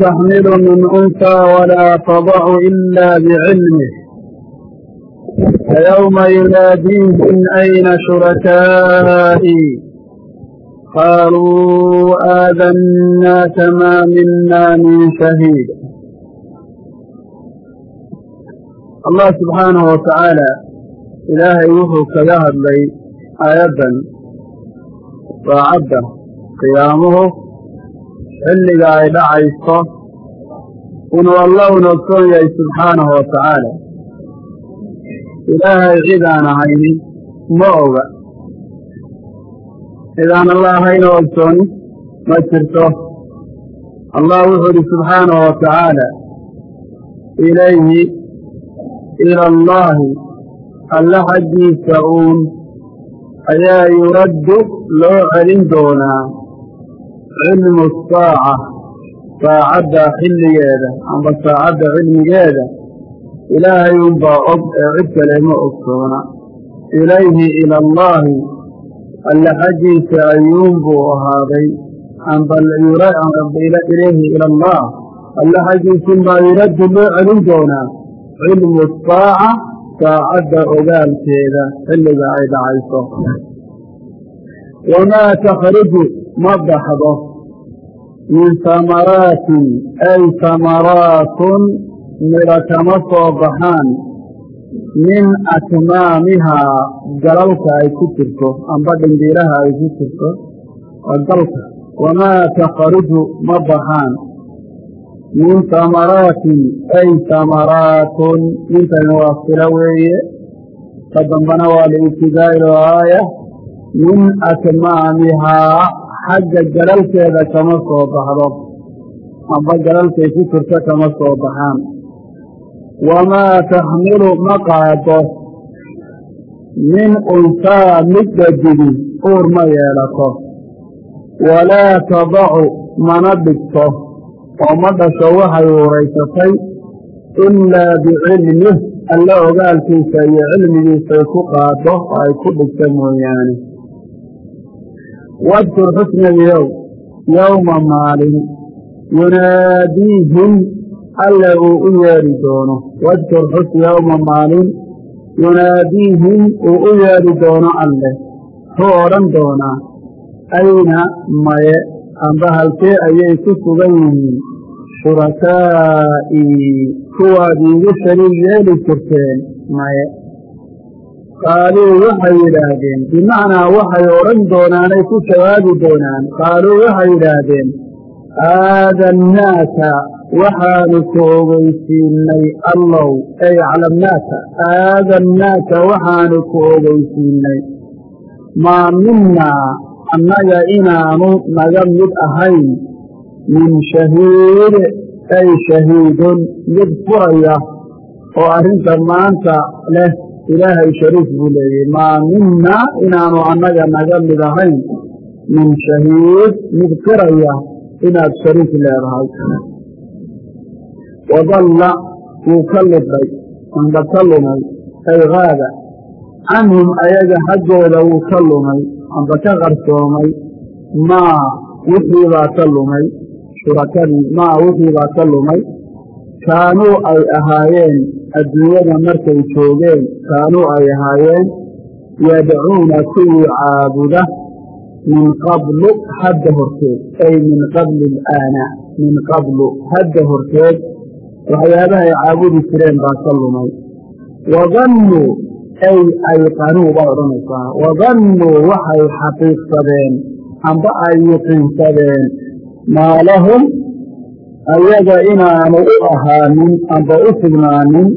تحمل من أنثى ولا تضع إلا بعلمه فيوم يناديهم أين شركائي قالوا آذناك ما منا من شهيد الله سبحانه وتعالى ilaahay wuxuu kaga hadlay aayaddan saacadda qiyaamuhu xilliga ay dhacayso inuu alla un ogsoon yahay subxaanahu wa tacaala. Ilaahay cid aan ahayni ma oga. Cid aan alla ahaynoo ogsooni ma jirto. Allah wuxuu idhi subxaanahu wa tacaala ilayhi ila allaahi alla xaggiisa uun ayaa yuraddu loo celin doonaa cilmu saaca saacadda xilligeeda amba saacadda cilmigeeda ilaahay unbaa og ee cid kale ma ogsoona. Ilayhi ila allaahi alla xaggiisa ayuunbuu ahaaday. Ilayhi ila allah alla xaggiisunbaa yuraddu loo celin doonaa cilmu saaca saacadda ogaalkeeda xilliga ay dhacayso. Wamaa takhruju ma baxdo. Min samaraatin ay samaraatun midha kama soo baxaan. Min akmaamihaa galalka ay ku jirto amba dhimbiiraha ay ku jirto waa galka wamaa takhruju ma baxaan. Min samaraatin ay samaraatun waa silo weeye. Ka dambana waa liibtidaa'i aaya. Min akmaamihaa xagga galalkeeda kama soo baxdo amba galalkay ku jirto kama soo baxaan. Wamaa taxmilu ma qaado. Min unsaa mid dhadigi uur ma yeelato. Walaa tadacu mana dhigto. Oo ma dhasho waxay uuraysatay. Ilaa bicilmih alla ogaalkiisa iyo cilmigiisay ku qaado oo ay ku dhigta mooyaane wadkur xusnagiyow yowma maalin yunaadiihim alle uu u yeedhi doono wadkur xus yowma maalin yunaadiihim uu u yeedhi doono alle wuxuu odhan doonaa ayna maye amba halkee ayay ku sugan yihiin shurakaa'ii kuwaad iigu shariig yeeli jirteen maye qaaluu waxay yidhaahdeen bimacnaa waxay odhan doonaanay ku jawaabi doonaan qaaluu waxay yidhaahdeen aadannaaka waxaanu ku ogeysiinay allow ey aclamnaaka aadannaaka waxaanu ku ogeysiinay maa minnaa annaga inaanu naga mid ahayn min shahiid ay shahiidun mid furaya oo arrinta maanta leh ilaahay shariif buu leeyay maa minna inaanu annaga naga mid ahayn min shahiid mid qiraya inaad shariif leedahay wadalla wuu ka lidhay amba ka lumay ay haada canhum ayaga xaggooda wuu ka lumay amba ka qarsoomay maa wixii baa ka lumay shurakadii maa wixii baa ka lumay kaanuu ay ahaayeen adduunyada markay joogeen. Kaanuu ay ahaayeen yadcuuna kuwii caabuda min qablu hadda horteed. Ay min qabli alaana min qablu hadda horteed. Waxyaabahay caabudi jireen baa ka lumay. Wadannuu ay ayqanuu baa odhanaysaa. Wadannuu waxay xaqiiqsadeen amba ay yuqiinsadeen. Maa lahum ayaga inaanu u ahaanin amba u sugnaanin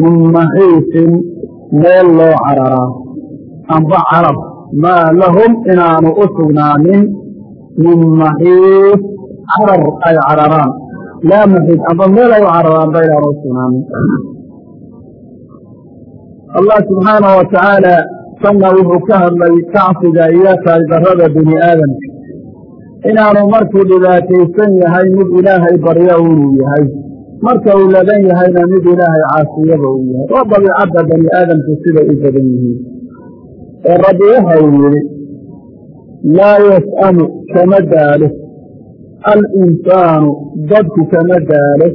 min maxiisin meel loo cararaa amba carab maa lahum inaanu u sugnaanin min maxiis carar ay cararaan. Laa maxiis amba meel ay u cararaan ba inaanu u sugnaanin. Allah subxaanahu watacaala sanna wuxuu ka hadlay kacsiga iyo taagdarrada bini aadamka inaanu markuu dhibaataysan yahay mid ilaahay barya inuu yahay. Marka uu ladan yahayna mid ilaahay caasiyaba uu yahay. Waa dabiicadda bani aadamku siday u badan yihiin. Ee rabbi waxa uu yidhi laa yas'amu kama daalo alinsaanu dadku kama daalo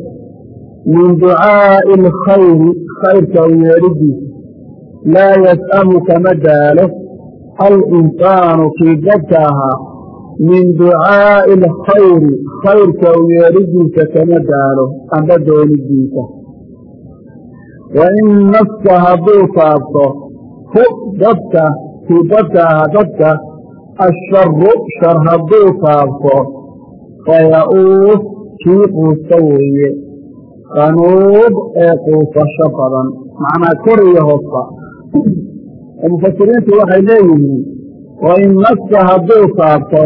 min ducaa'i alkhayri khayrka u yeedhidiisa laa yas'amu kama daalo alinsaanu kii dadka ahaa min ducaa'i alkhayri khayrka u yeedhidiisa kama daalo amba doonidiisa. Wa in nafsa hadduu taabto hu dadka kii dadka ahaa dadka asharu shar hadduu taabto faya-uus kii quusta weeye. Qanuub ee quusasho badan. Macnaa kor iyo hoosba mufasiriintu waxay leeyihiin wa in nafsa hadduu taabto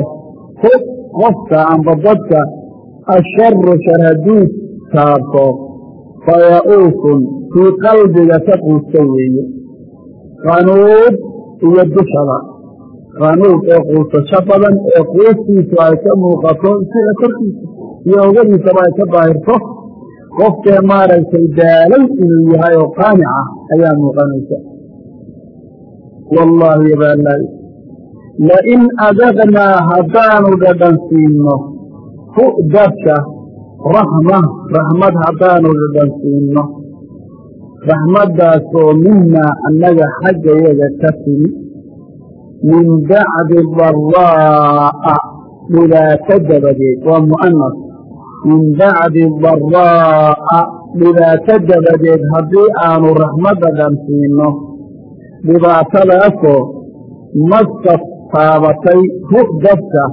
hu qofka amba dadka asharu shar hadduu taabto faya-uusun kii qalbiga ka quusta weeye. Qanuub iyo dushada qanuub ee quusasho badan ee quustiisu ay ka muuqato sida korkiisa iyo ogadiisaba ay ka daahirto qofkee maaragtay daalay inuu yahay oo qaanic ah ayaa muuqanaysa. Wallaahi yabaalaay lain adaqnaa haddaanu dhadhan siino hu dadka raxma raxmad haddaanu dhadhan siino raxmaddaasoo minaa annaga xaggayaga ka timi min bacdi daraa'a dhibaato dabadeed waa mu'anas min bacdi daraa'a dhibaato dabadeed haddii aanu raxmadda dhan siino dhibaatadaasoo masad taabatay hu dadka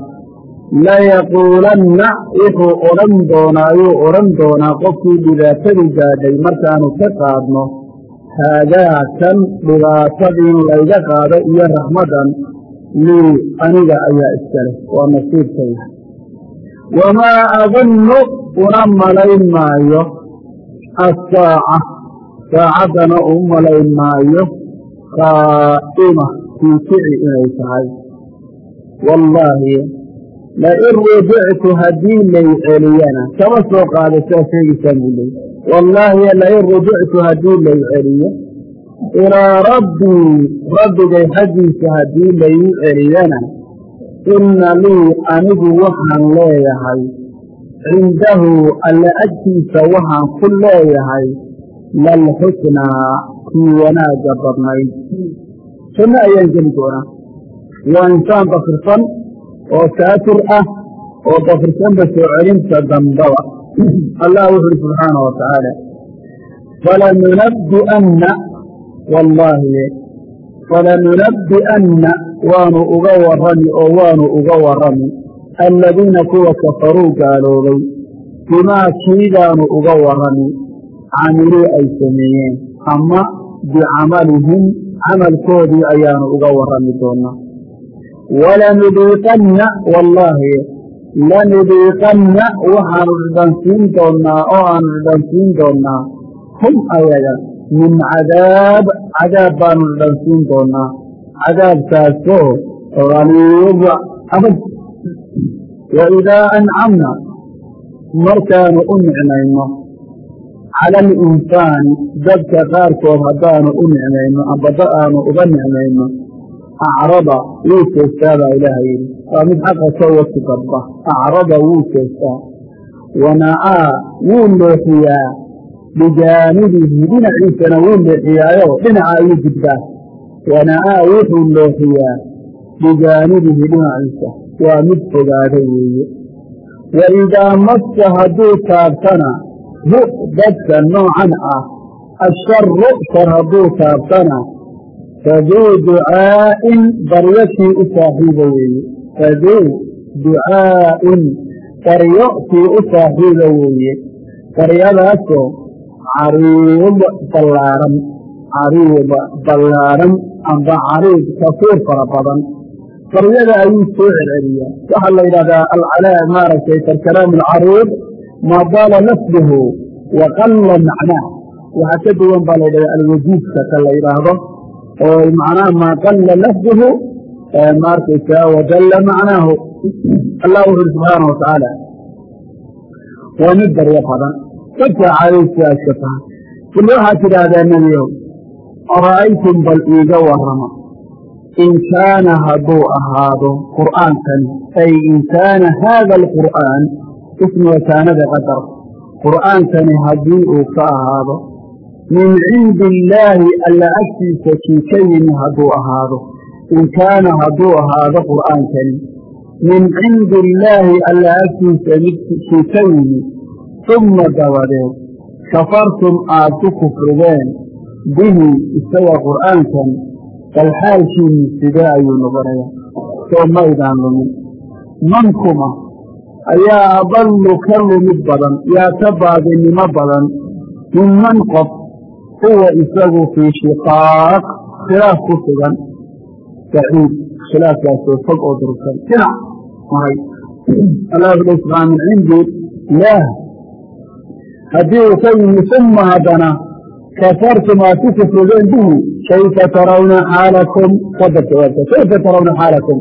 layaquulanna wuxuu odhan doonaa ayuu odhan doonaa qofkii dhibaatadu gaadhay markaanu ka qaadno haadaa kan dhibaatadiin layga qaado iyo raxmaddan lii aniga ayaa iskale waa nasiibkayga wamaa adunnu una malayn maayo assaaca. Saacaddana u malayn maayo qaa'ima kii kici inay tahay wallaahi lain rujictu haddii lay celiyana kama soo qaada saa sheegaysaan buu leey wallaahi lain rujictu haddii lay celiyo. Ilaa rabbii rabbigay xaggiisa haddii layu celiyana inna lii anigu waxaan leeyahay. Cindahu alle agtiisa waxaan ku leeyahay. Lalxusnaa kii wanaagga badnayd. Janno ayaan geli doonaa waa insaan dafirsan oo saafir ah oo dafirsanba soo celinta dambaba. Allah wuxu uhi subxaana wa tacaala falanunabbi'anna wallaahi falanunabbi'anna waanu uga warrami oo waanu uga warrami. Alladiina kuwa kafaruu gaaloobay bimaa kiigaanu uga warrami camiluu ay sameeyeen. Ama bicamalihim camalkoodii ayaanu uga warrami doonaa walanudiiqanna wallaahi lanudiiqanna waxaanu dhidhansiin doonnaa oo aanu dhidhansiin doonnaa hum ayaga min cadaab cadaab baanu dhidhansiin doonnaa cadaabkaasoo haliida adag wa idaa ancamna markaanu u nicmayno cala alinsaani dadka qaarkood haddaanu u nicmayno ambada aanu uga nicmayno acrada wuu jeestaa baa ilaaha yidhi waa mid xaqa ka wasi dadba acrada wuu jeestaa wana'aa wuu leexiyaa bijaanibihi dhinaciisana wuu leexiyaayo dhinaca ayuu gudbaa wana'aa wuxuu leexiyaa bijaanibihi dhinaciisa waa mid fogaada weeye wa idaa massa hadduu taabtana hu dadka noocan ah asharu shar hadduu taabtana faduu ducaa'in baryo kii u saaxiiba weeye faduu ducaa'in baryo kii u saaxiiba weeye baryadaasoo cariid ballaaran cariid ballaaran amba cariid kasiir fara badan. Baryada ayuu soo celceliyaa. Waxaa la yidhahdaa alcalaa maaragtay kalkalaam alcariid maa daala lafduhu wa qalla macnaah ka duwan baa la yidhahdaa ka la yidhaahdo oo macnaha maa qalla lafduhu ma arkaysaa wadalla macnaahu. Allah wuxu uhi subxaana wa tacaala waa mid baryo badan. Dadka caadaysiaaska tahay. Kul waxaad tidhaahdaa nebiyow ara'aytum bal iiga warrama in kaana hadduu ahaado qur'aankani ay in kaana haada alqur'aan ismiga kaanada qadar. Qur'aankani haddii uu ka ahaado min cindi illaahi alla agtiisa kii ka yimi hadduu ahaado in kaana hadduu ahaado qur'aankani. Min cindi illaahi alla agtiisa midkii ka yimi uma dabadeed kafartum aad ku kufrideen bihi isaga qur'aankan bal xaalkiinni sidee ayuu noqonayaa? Soo maydaan lumin. Mankuma ayaa adallu ka lumid badan yaa ka baadinimo badan minman qof huwa isagu fii shiqaaq khilaaf ku sugan baciid khilaafkaasoo fog oo durugsan. Dhinac mahay. Allah subxaa min cindi ilaah haddii uu ka yimi uma haddana kafartum aad ku kufrideen bihi kayfa tarawna xaalakum? Sadar jawaabta kayfa tarawna xaalakum?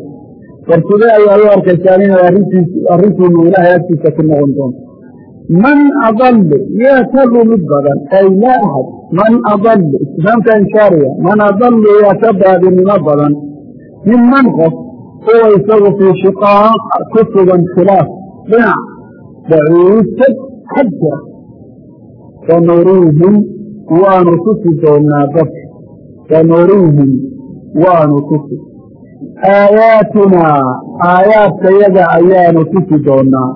War ayaa u arkaysaan inay arrintiinu ilaahay agtiisa ku noqon doonto man adallu yaa ka lumid badan ay laa axad man adallu istifhaamka inshaariya man adallu yaa ka baadinimo badan min man qof huwa isagu fii shiqaaq ku sugan khilaaf dhinac baciisad xag jira sanuriihim waanu tusi doonaa dadka sanuriihim waanu tusi aayaatunaa aayaadkayaga ayaanu tusi doonaa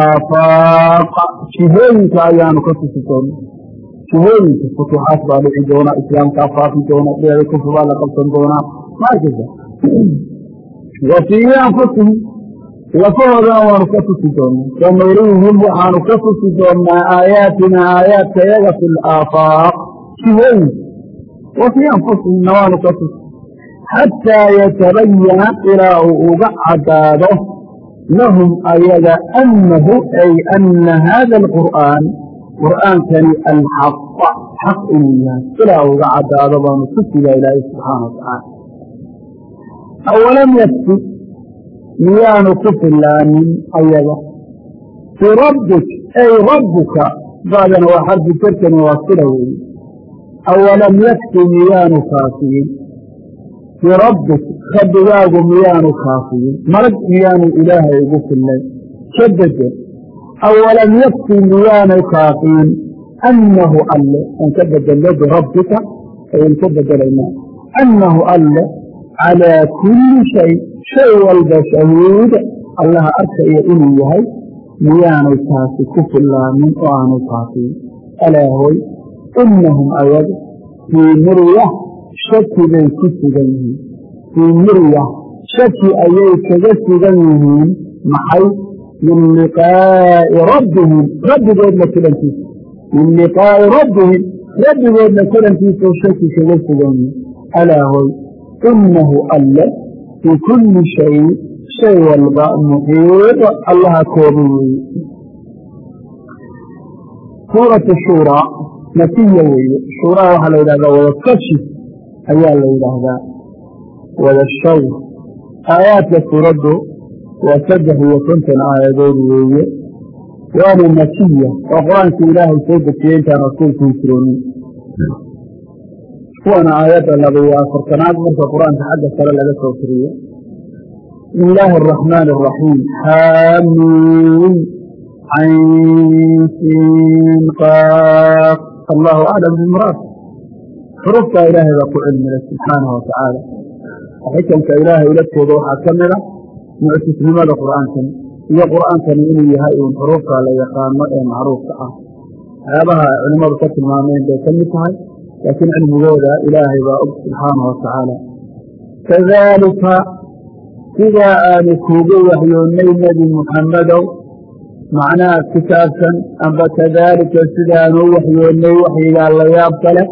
aafaaqa jihooyinka ayaanu ka tusi doonaa. Jihooyinka futuuxaad baa dhici doona islaamkaa faafi doona dheeda kufr baa la qabsan doonaa. Maarkaysa wa fii anfusihim lafahoodana waanu ka tusi doonaa. Sanuriihim waxaanu ka tusi doonaa aayaatina aayaadkayaga fi laafaaq jihooyinka wa fii anfusihimna waanu ka tusi xataa yatabayana ilaa uu uga caddaado lahum ayaga annahu ay ana haada alqur'aan qur'aankani alxaqa xaq inuu yahay ilaa uga caddaado baanu tusigaa ilaahay subxaana wa tacaala awalam yakfi miyaanu ku filaanin ayaga birabbik ay rabbuka bacdana waa xarfu jarkani waa sila weeye awalam yakfi miyaanu kaafiyin birabbik rabbigaagu miyaanu kaafiyin malag miyaanu ilaahay ugu filnay ka bedel awalam yakfi miyaanu kaafiyin annahu alle aan ka bedelno birabbika ayaan ka bedelaynaa annahu alle calaa kulli shay shay walba shahiid allaha arkaya inuu yahay miyaanay taasi ku filaanin oo aanay kaafiyin alaa hoy inahum ayaga fii mirya shaki bay ku sugan yihiin. Fii mirya shaki ayay kaga sugan yihiin maxay? Min liqaa'i rabbihim. Rabbigoodna kulankiisa min liqaa'i rabbihim. Rabbigoodna kulankiisau shaki kaga sugan yihiin. Alaa hoy inahu alle fii kulli shay shay walba muxiiq allaha kooba weeye. Suuratu shuuraa makiya weeye. Shuuraa waxaa la yidhahdaa wadakashi ayaa la yidhaahdaa wadashawr aayaadka suuraddu waa saddex iyo konton aayadood weeye. Waana makiya oo qur'aanka ilaahay soo dejiyey intaan rasuulku hijroonin kuwana aayadda laba iyo afartanaad marka qur'aanka xagga sare laga soo tiriyo bismi illaahi araxmaani araxiim xaamiin caynsiin qaaf. Allahu aclam bimuraad xuruftaa ilaahay baa ku cilmilay subxaanahu watacaala xikamka ilaahay ulatooda waxaa ka mid a muctisnimada qur'aankani iyo qur'aankani inuu yahay uun xurufta la yaqaano ee macruufka ah. Waxyaabaha culimmadu ka tilmaameen bay ka mid tahay laakiin cilmigooda ilaahay baa og subxaanahu watacaala kadaalika sidaa aanu kuugu waxyoonnay nebi muxammedow macnaha kitaabkan amba kadaalika sidaanu u waxyoonnay waxyigaa la yaab kale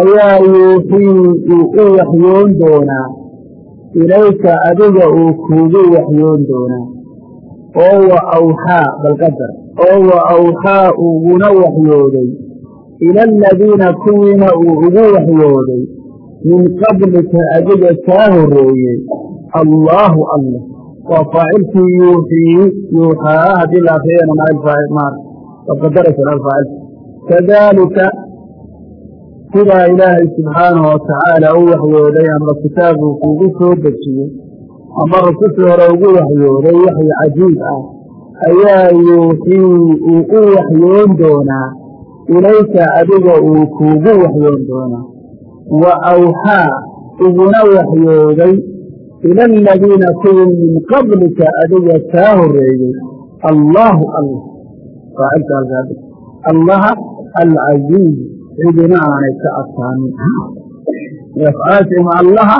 ayaa yuuxii uu u waxyoon doonaa ilayka adiga uu kuugu waxyoon doonaa oo wa awxaa balqadar oo wa awxaa uguna waxyooday ila aladiina kuwiina uu ugu waxyooday min qablika adiga kaa horeeyey allaahu allah waa faacilkii yuuxii yuuxaa haddii la akriyana maal qadaraysan alfaacilka kadaalika sidaa ilaahay subxaanahu watacaala u waxyooday amba kitaabuu kuugu soo dejiyey ama rusushii hore ugu waxyooday waxyi cajiib ah ayaa yuuxii uu u waxyoon doonaa. Ilayka adiga uu kuugu waxyoon doonaa. Wa awxaa uguna waxyooday ila aladiina kuwii min qablika adiga kaa horeeyey allaahu halkaadhig allaha alcaziiz cidina aanay ka adkaanin afcaashim allaha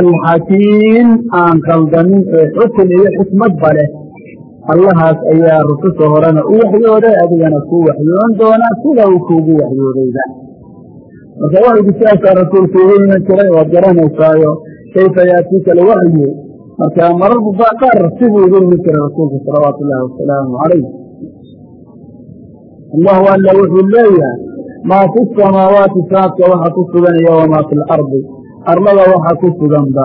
alxakiim aan qaldamin ee xukun iyo xikmadba leh allahaas ayaa rususha horena u waxyooday adigana kuu waxyoon doonaa sida uu kuugu waxyoodayba marka waxygu sidaasaa rasuulku ugu iman jiray waad garanaysaayo kayfa yaatiika alwaxyu marka mararba qaar sibuu ugu iman jiray rasuulku salawaatu ullaahi wasalaamu calayh allahu alla wuxuu leeyahay maa fi samaawaati saadka waxa ku sugan iyo wamaa fi lardi arlada waxa ku suganba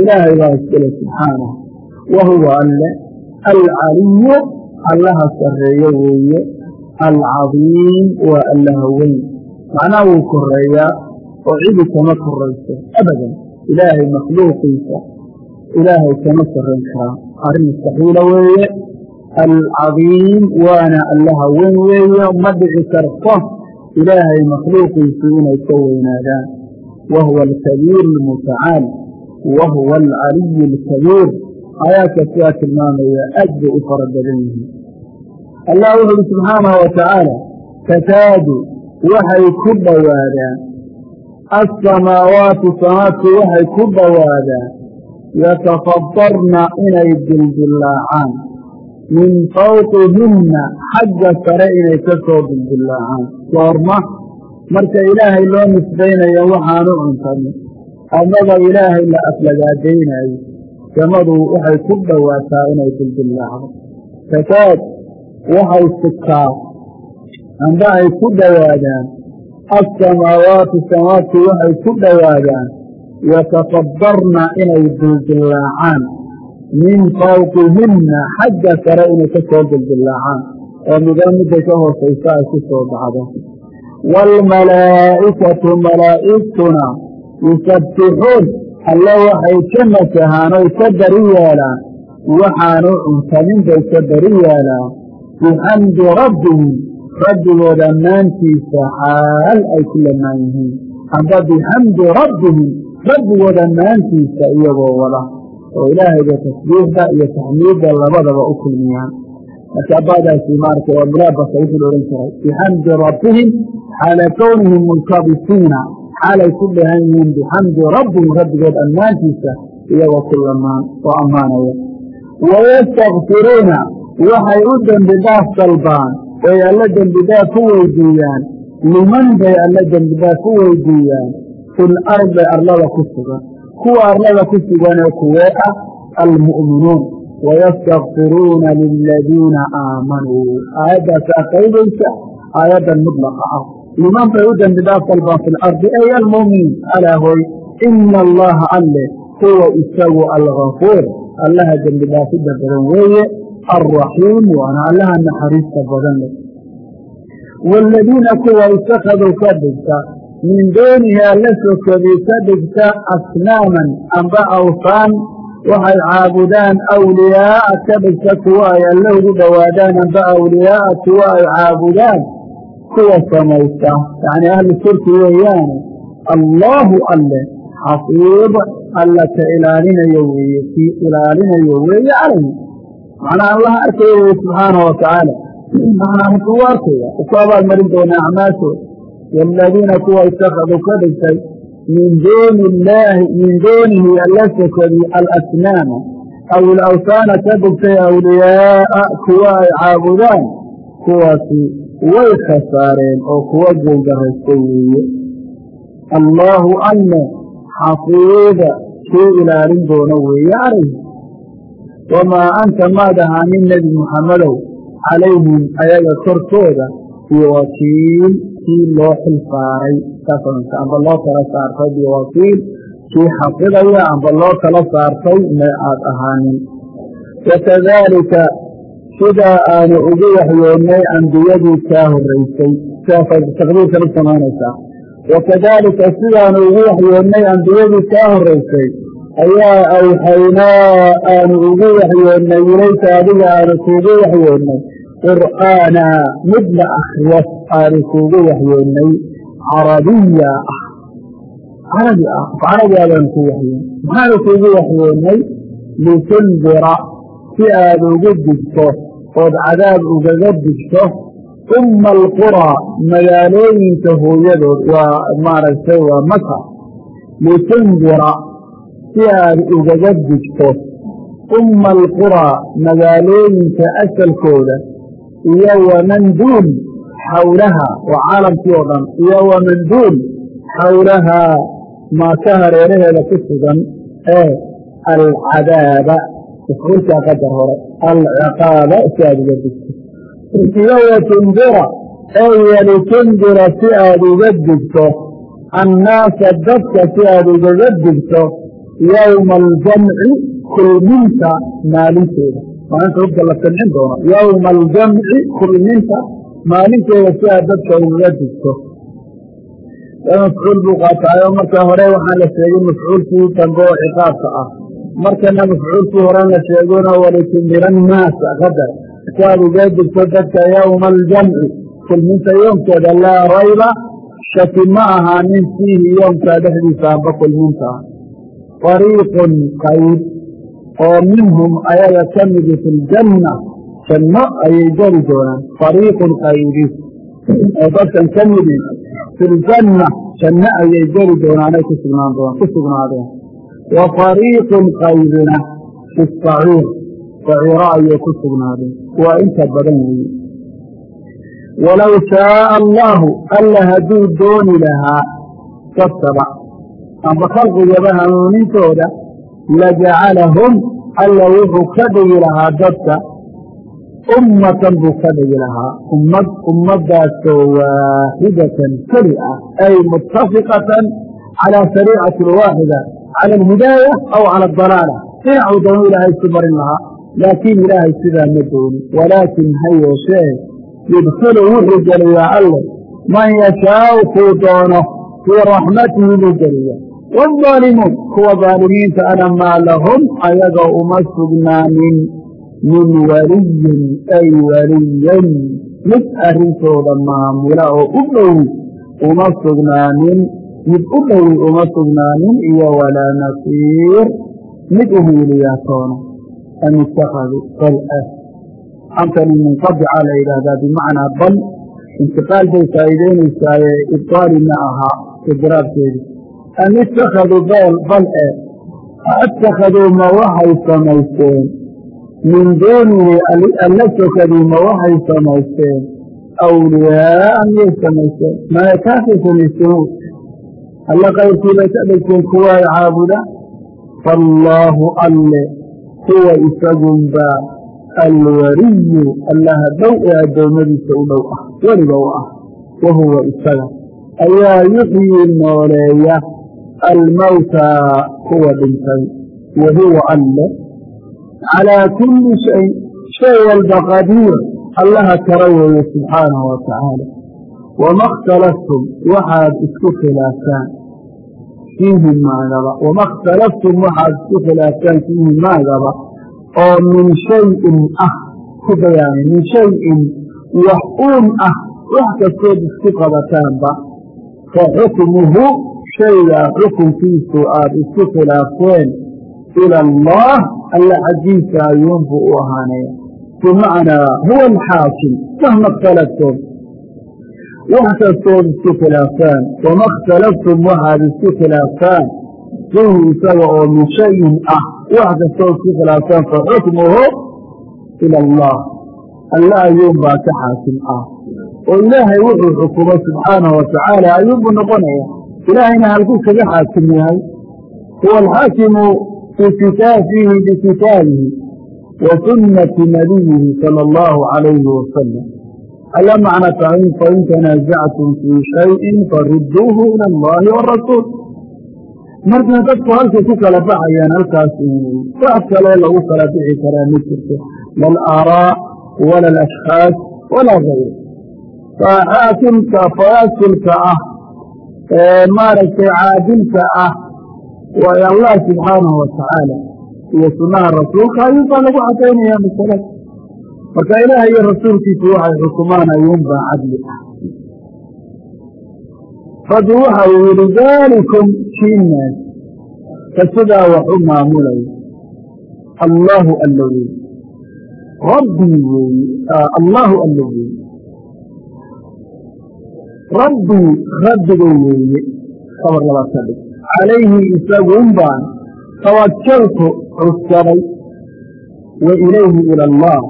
ilaahay baa iskale subxaanah wa huwa alle alcaliyu allaha sarreeyo weeye alcadiim waa allaha weyn macnaha wuu koreeyaa oo cidi kama korayso abadan ilaahay makhluuqiisa ilaahay kama sarrayn karaa arrin mustaxiila weeye alcadiim waana allaha weyn weeye ma dhici karto ilaahay makhluuqiisu inay ka weynaadaan wa huwa alkabiir almutacaal wa huwa alcaliy alkabiir aayaadka sidaa tilmaamaya aad bay u fara badan yihiin allah wuxu uhi subxaanahu wa tacaala takaadu waxay ku dhowaadaan assamaawaatu samaadku waxay ku dhowaadaan yatafadarna inay dildillaacaan min fawqihinna xagga sare inay ka soo dildillaacaan goorma marka ilaahay loo nisbaynayo waxaanu cuntanin amaba ilaahay la aflagaadaynayo samadu waxay ku dhowaataa inay dildillaacdo takaad waxay sigtaa amba ay ku dhowaadaan assamaawaatu samaadku waxay ku dhowaadaan yatafadarna inay dildillaacaan min fawqihinna xagga sare inay ka soo dildillaacaan oo midoo midday ka hoosaysa ay ku soo dhacdo. Waalmalaa'ikatu malaa'igtuna yusabbixuun alle waxay ka nasahaan oy ka bari yeelaan waxaanu cuntamin bay ka bari yeelaan. Bixamdi rabbihim rabbigood ammaantiisa xaal ay ku lamaan yihiin amba bixamdi rabbihim rabbigood ammaantiisa iyagoo wada oo ilaahayba tasbiixda iyo taxmiidda labadaba u kulmiyaan. Marka badaasi maarata waa mulaabasa wuxuu la odhan jiray bixamdi rabbihim xaala kownihim multabisiina xaalay ku dhahan yihiin bixamdi rabbihim rabbigood ammaantiisa iyagoo ku lamaan oo ammaanaya. Wayastakfiruuna waxay u dembi dhaaf dalbaan oy alla dembi dhaaf ku weydiiyaan. Liman bay alla dembi dhaaf ku weydiiyaan? Fil ardi arlada ku sugan kuwa arlada ku suganee kuwee ah almu'minuun wayastakfiruuna liladiina aamanuu. Aayaddaasaa qaybaysa aayaddan mudlaqa ah. Liman bay u dembi fi lardi ay almu'miniin alaa hoy ina allaha alle huwa isagu algafuur allaha dembi badan weeye alraxiim waana allaha naxariista badan leh. Waaladiina kuwa itakaduu ka dhigta min duunihi alla sokadii ka dhigta asnaaman amba awsaan waxay caabudaan awliyaa'a ka dhigta kuwa ay alle ugu dhowaadaan amba awliyaa'a kuwa ay caabudaan kuwa samaysta yacni ahlu shirki weeyaane allaahu alle xafiid alla ka ilaalinayo weeye kii ilaalinayo weeye calayhi macnaha allaha arkaya weye subxaanahu watacaala macnaa muxuu u arkaya u ku abaalmarin doona acmaashooda waaladiina kuwa itakaduu ka dhigtay min duuni illaahi min duunihi alla sokadii alasnaama aw ilawsaana ka dhigtay awliyaa'a kuwa ay caabudaan kuwaasi way khasaareen oo kuwa guuldaraysta weeye allaahu alle xafiida kii ilaalin doona weeye calayhi wamaa anta maad ahaanin nebi muxammedow calayhim ayaga korkooda biwakiil kii loo xil saaray saas amba loo kala saartay biwakiil kii xafidaya amba loo kala saartay ma aad ahaanin. Wakadaalika sidaa aanu ugu waxyoonnay ambiyadii kaa horraysay sidaasay taqdiirkan u samaynaysaa wakadaalika sidaanu ugu waxyoonnay ambiyadii kaa horraysay ayaa awxaynaa aanu ugu waxyoonnay ilayka adiga aanu kuugu waxyoonnay qur'aana mid la akriyo aanu kuugu waxyoonnay carabiya ah. Carabi ah af carabi abaanu ku waxyoonnay maxaanu kuugu waxyoonnay litundira si aad ugu digto ood cadaab ugaga digto umma alquraa magaalooyinka hooyadood waa maaragtay waa maka litundira si aad ugaga digto umma alquraa magaalooyinka asalkooda iyo waman duun xawlaha waa caalamkii oo dhan iyo waman duun xawlahaa maaka hareeraheeda ku sugan ee alcadaaba. Mafcuulkaa qadar hore alciqaaba si aad uga digto. Iyo watundira ey walitundira si aad uga digto. Annaasa dadka si aad ugaga digto yowma aljamci kulminta maalinteeda maalinta hubka la samcin doono. Yowma aljamci kulminta maalinteeda si aad dadka ugaga digto mafcuul buu qaataayo marka hore waxaan la sheegay mafcuulkii dambe oo ciqaabka ah. Markana mafcuulkii horen la sheegona walitundira annaasa qadar. Si aad uga digto dadka yowma aljamci. Kulminta yoomkeeda laa rayba shaki ma ahaanin fiihi yoomkaa dhexdiisa amba kulminta. Ah fariiqun qayb oo minhum ayaga ka midi fi ljanna janno ayay geli doonaan. Fariiqun qaybi oo dadkan ka midi fi ljanna janno ayay geli doonaanay ku sugnaadeen wa fariiqun qaybina fi saciir saciiro ayay ku sugnaadeen. Waa inta badan weeye walow shaaa allaahu alla hadduu dooni lahaa dadkaba amba khalqigaba hanuunintooda lajacalahum alla wuxuu ka dhigi lahaa dadka ummatan buu ka dhigi lahaa. Ummad ummadaasoo waaxidatan keli ah. Ay muttafiqatan calaa shariicati waaxida cala alhidaaya aw cala adalaala dhinacuu doonu ilaahay isu marin lahaa. Laakiin ilaahay sidaa ma dooni walaakin ha yeeshee. Yudkilu wuxuu geliyaa alle. Man yashaau kuu doono fii raxmatihi buu geliya waalimuun kuwa daalimiinta ana maa lahum ayaga uma sugnaanin min waliyin ay waliyan. Mid arrintooda maamula oo u dhowi uma sugnaanin mid u dhowi uma sugnaanin iyo walaa nasiir. Mid uhiiliyaa toona am itakaduu bal ah. Munqadica la yidhaahdaa bimacnaa bal intiqaal bay faa'iideynaysaayee ibtaali ma ahaa idraabkeedi am itakaduu bal e atakaduu ma waxay samaysteen min duunihi alla sokadii ma waxay samaysteen. Awliyaaa miyay samaysteen. Mana kaasay samaysteen? Alla kayrkii bay ka dhigteen kuwa ay caabuda? Faallaahu alle huwa isagunbaa alwariyu allaha dhow ee addoommadiisa u dhow ah. Weliga u ah wa huwa isaga. Ayaa yuxyii nooleeya almawtaa kuwa dhintay. Wa huwa alle calaa kulli shay shay walba qadiir allaha kara weeye subxaanahu wa tacaala wama اkhtalaftum waxaad isku khilaaftaan fiihi maagaba wama اkhtalaftum waxaad isku khilaaftaan fiihi maagaba oo min shayin ah ku bayaanay min shayin wax uun ah wax kastood isku qabataanba fa xukmuhu shaygaa xukunkiisu aada isku khilaafteen ila allah alla xaggiisa ayuunbuu u ahaanaya bimacnaa huwa alxaakim mahma اkhtalaftum wax kastood isku khilaaftaan wama اkhtalaftum waxaad isku khilaaftaan fiihi isaga oo min shayin ah wax kastood isku khilaaftaan fa xukmuhu ila allah alla ayuunbaa ka xaakim ah oo ilaahay wuxuu xukumo subxaanahu watacaala ayuunbuu noqonaya ilaahayna halkuu kaga xaakim yahay huwa alxaakimu fiihi bikitaabihi wa sunnati nabiyihi sala allahu calayhi wasalam alla macna tahay fain tanaasactum fii shayin faruduuhu ila allahi warasuul marka dadku halkay ku kala baxayaan halkaas wax kaloo lagu kala bixi karaa ma jirto lal aaraa wala alashkhaas walaa gayr xaakimka faasilka ah maaragtay caadilka ah waayo allah subxaanahu watacaala iyo sunnaha rasuulka ayuunbaa lagu cadaynaya masalada marka ilaah iyo rasuulkiisu waxay xukumaan ayuunbaa cadli ah. Rabbi waxa uu yihi daalikum kiinaas ka sidaa wax u maamulaya. Allaahu alla weeye rabbii weeye allaahu alla weeye rabbii rabbigay weeye kabar labaad ka dhig calayhi isagun baan tawakaltu cussaday wa ilayhi ila allah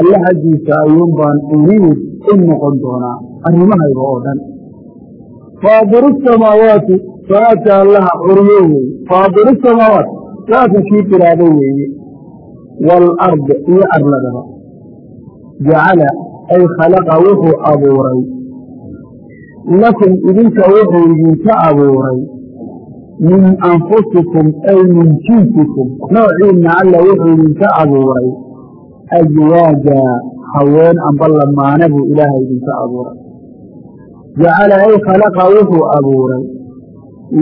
alla xaggiisa ayuun baan uniid u noqon doonaa arrimahayga oo dhan faadiru samaawaati salaadka allaha curiyo weeye faadiru samaawaat saaka kii tiraado weeye waalardi iyo arladaba jacala ay khalaqa wuxuu abuuray lakum idinka wuxuu idinka abuuray min anfusikum ay min jinsikum noociinna alla wuxuu idinka abuuray ajwaaja haween amba lamaane buu ilaahay idinka abuuray jacala ay khalaqa wuxuu abuuray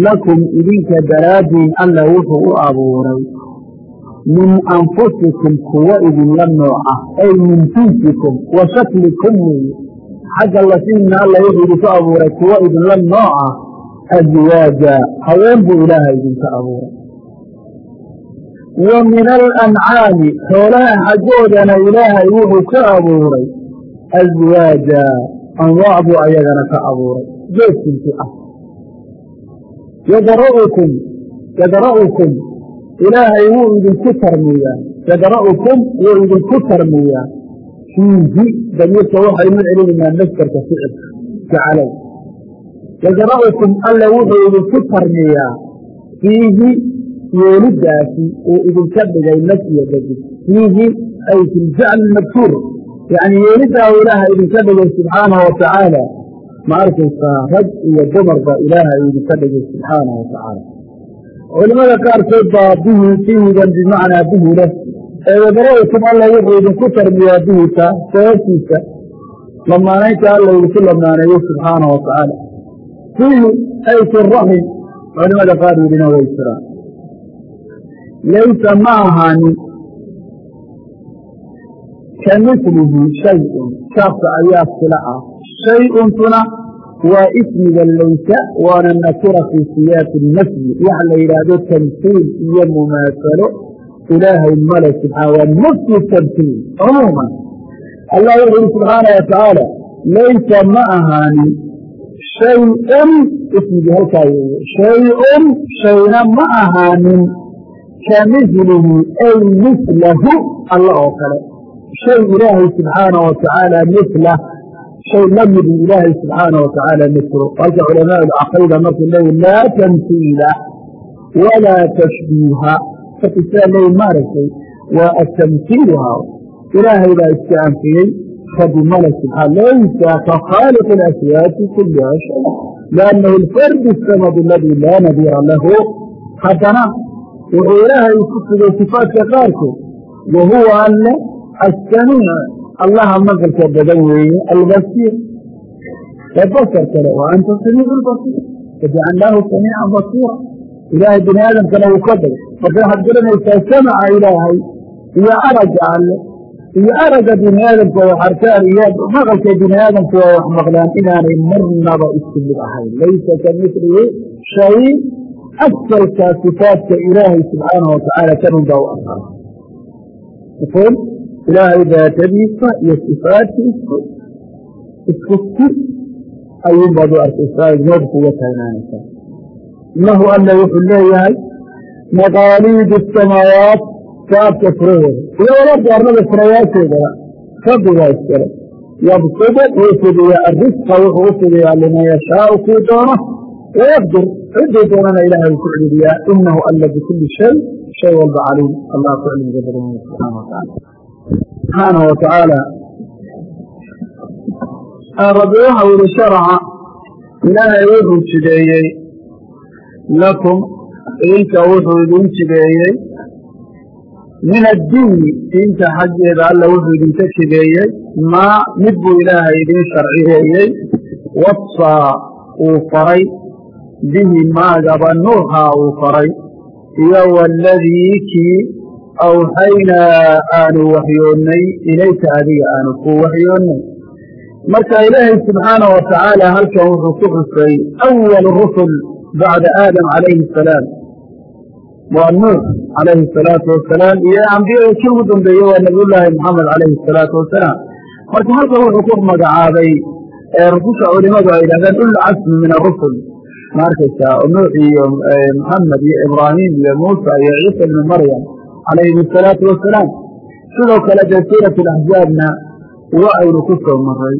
lakum idinka daraaddiin alla wuxuu u abuuray min anfusikum kuwa idinla nooc ay min jinsikum wa shaklikum weeye xagga lasiinna alla wuxuu idinku abuuray kuwa idinla nooc ajwaaja haween buu ilaahay idinka abuuray wa min alancaami xoolaha xaggoodana ilaahay wuxuu ka abuuray aswaaja anwaac buu ayagana ka abuuray geedkinkii ah yadra'ukum yadra'ukum ilaahay wuu idinku tarmiyaa yadra'ukum wuu idinku tarmiyaa fiihi damiirka waxaynu celinaynaa maskarka ficilka jacalay yadra'ukum alla wuxuu idinku tarmiyaa fiihi yeelidaasi uu idinka dhigay nafsiya dadi fiihi ay fi ljacli yacni yeelidaa uu ilaaha idinka dhigay subxaanahu watacaala ma arkaysaa rag iyo dumarba ilaahay idinka dhigay subxaanahu watacaala culimada qaarkood baa bihi fihigan bimacnaa bihi leh ee yadra'ukum alla wuxuu idinku tarmiyaa bihisa sababtiisa lamaanaynta alla idinku lamaaneeyo subxaanahu watacaala fiihi ay fi raxim culimada qaar yidhina way jiraan laysa ma ahaanin ka milihi shayun shaabka ayaa sila ah shay-untuna waa ismiga laysa waana nakira fii siyaaqi nafyi waxa la yidhaahdo tamsiil iyo mumaasalo ilaahay male subxaa waa nafyu tamsiil cumuuman allah wuxu uhi subxaana watacaala laysa ma ahaanin shay-un ismigii halkaa weeye shay-un shayna ma ahaanin ka milihi ay mislahu alla oo kale shay ilaahay subxaana watacaala mila shay la midi ilaahay subxaana watacaala mislu halka culamaa alcaqiida markuu leeyi laa tamsiila walaa tashbiiha marka sidaa leeyi maaragtay waa atamsiiluha ilaahay baa iska anfiyey rabbi male subxaa laysa ka khaaliq اlaswaati kuliha shay liannahu alfardu الsamad aladi laa nadiira lahu haddana wuxuu ilaahay ku sugay sifaatka qaarkood wa huwa alle assamiic allaha maqalka badan weeye albasiir ee basar kale wa anta samiic lbasiir fajacalnaahu samiican basiira ilaahay bini aadamkana wuu ka bagay marka waxaad garanaysaa samaca ilaahay iyo aragga alle iyo aragga bini aadamka wax arkaan iyo maqalka bini aadamku waa wax maqlaan inaanay marnaba isku mid ahayn. Laysa ka milihi shay asalka sifaadka ilaahay subxaanahu watacaala kanun baa u asala mafhuum? Ilaahay daatadiisa iyo sifaadkiisu isku si ayuun baad u arkaysaa nood kuga taagnaanaysaa innahu alla wuxuu leeyahay maqaaliidu asamaawaat saabka furahooda iyo walardi arlada furayaasheedana rabbigaa iskale. Yabsudu wuu fidiyaa arisqa wuxuu u fidiyaa liman yashaau kii doono. Wayaqdir cidduu doonana ilahay uu ku celiyaa inahu alla bikuli shay shay walba caliim. Allah ku cilmiga badan subxaana wataala subxaanahu watacaala rabbi waxau yihi sharaca ilaahay wuxuu jideeyey lakum idinka wuxuu idin jideeyey min addiini diinta xaggeeda alla wuxuu idinka jideeyey maa mid buu ilaahay idin sharciyeeyey wasaa uu faray bihi maagaba nuuxaa uu faray iyo waladii kii awxaynaa aanu waxyoonnay ilayka adiga aanu ku waxyoonnay marka ilaahay subxaana wa tacaala halkan wuxuu ku xusay awal rusul bacda aadam calayhi asalaam waa nuux calayhi asalaatu wasalaam iyo ambiyada kii ugu dambeeye waa nabiyullaahi moxamed calayhi asalaatu wasalaam marka halkan wuxuu ku magacaabay rususha culimadu ay yidhahdeen ulcasmi min arusul ma nuux iyo moxamed iyo ibraahim iyo muusa iyo ciisa ibni maryam calayhim asalaatu wasalaam sidoo kale dee suurat alaxzaabna wa aynu ku soo maray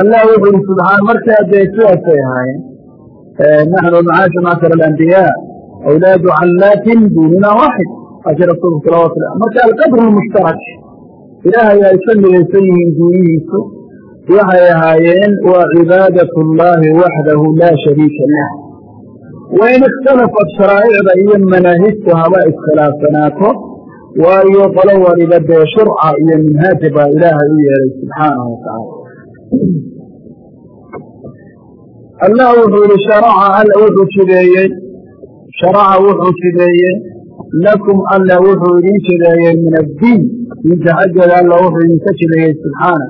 allah wuxu uri subxaan markaa dee sidaasay ahaayeen naxnu macaasha macshar alambiyaa awlaadu callaatin diinina waaxid ashi rasuulku salawatu marka alqadru lmushtarak ilaahay ay ka midaysan yihiin diinihiisu waxay ahaayeen waa cibaadat اllahi waxdahu laa shariika lah wain ikhtalafat sharaa'icda iyo manaahijtu haba iskhilaafsanaato waayo qolo waliba dee shurca iyo minhaaja baa ilaahay u yeelay subxaanahu watacaala allah wuxuu yihi sharaca alla wuxuu jideeyey sharaca wuxuu jideeyey lakum alla wuxuu idin jideeyey min addiin diinta xaggeeda alla wuxuu idinka jideeyey subxaana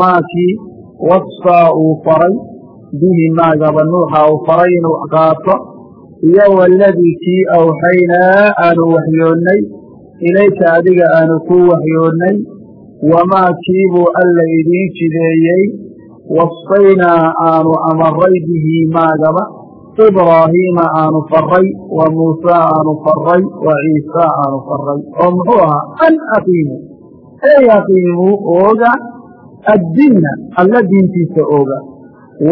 maakii wasfaa uu faray bihi maagaba nuuxa uu faray inuu qaato. Iyo waladii kii awxaynaa aanu waxyoonnay ilayka adiga aanu ku waxyoonnay. Wamaa kiibuu alla idiin jideeyey wasfaynaa aanu amaray bihi maagaba ibraahiima aanu faray wa muusa aanu faray wa ciisa aanu faray oo muxuu ahaa an aqiimu ey aqiimuu ooga addiina alla diintiisa ooga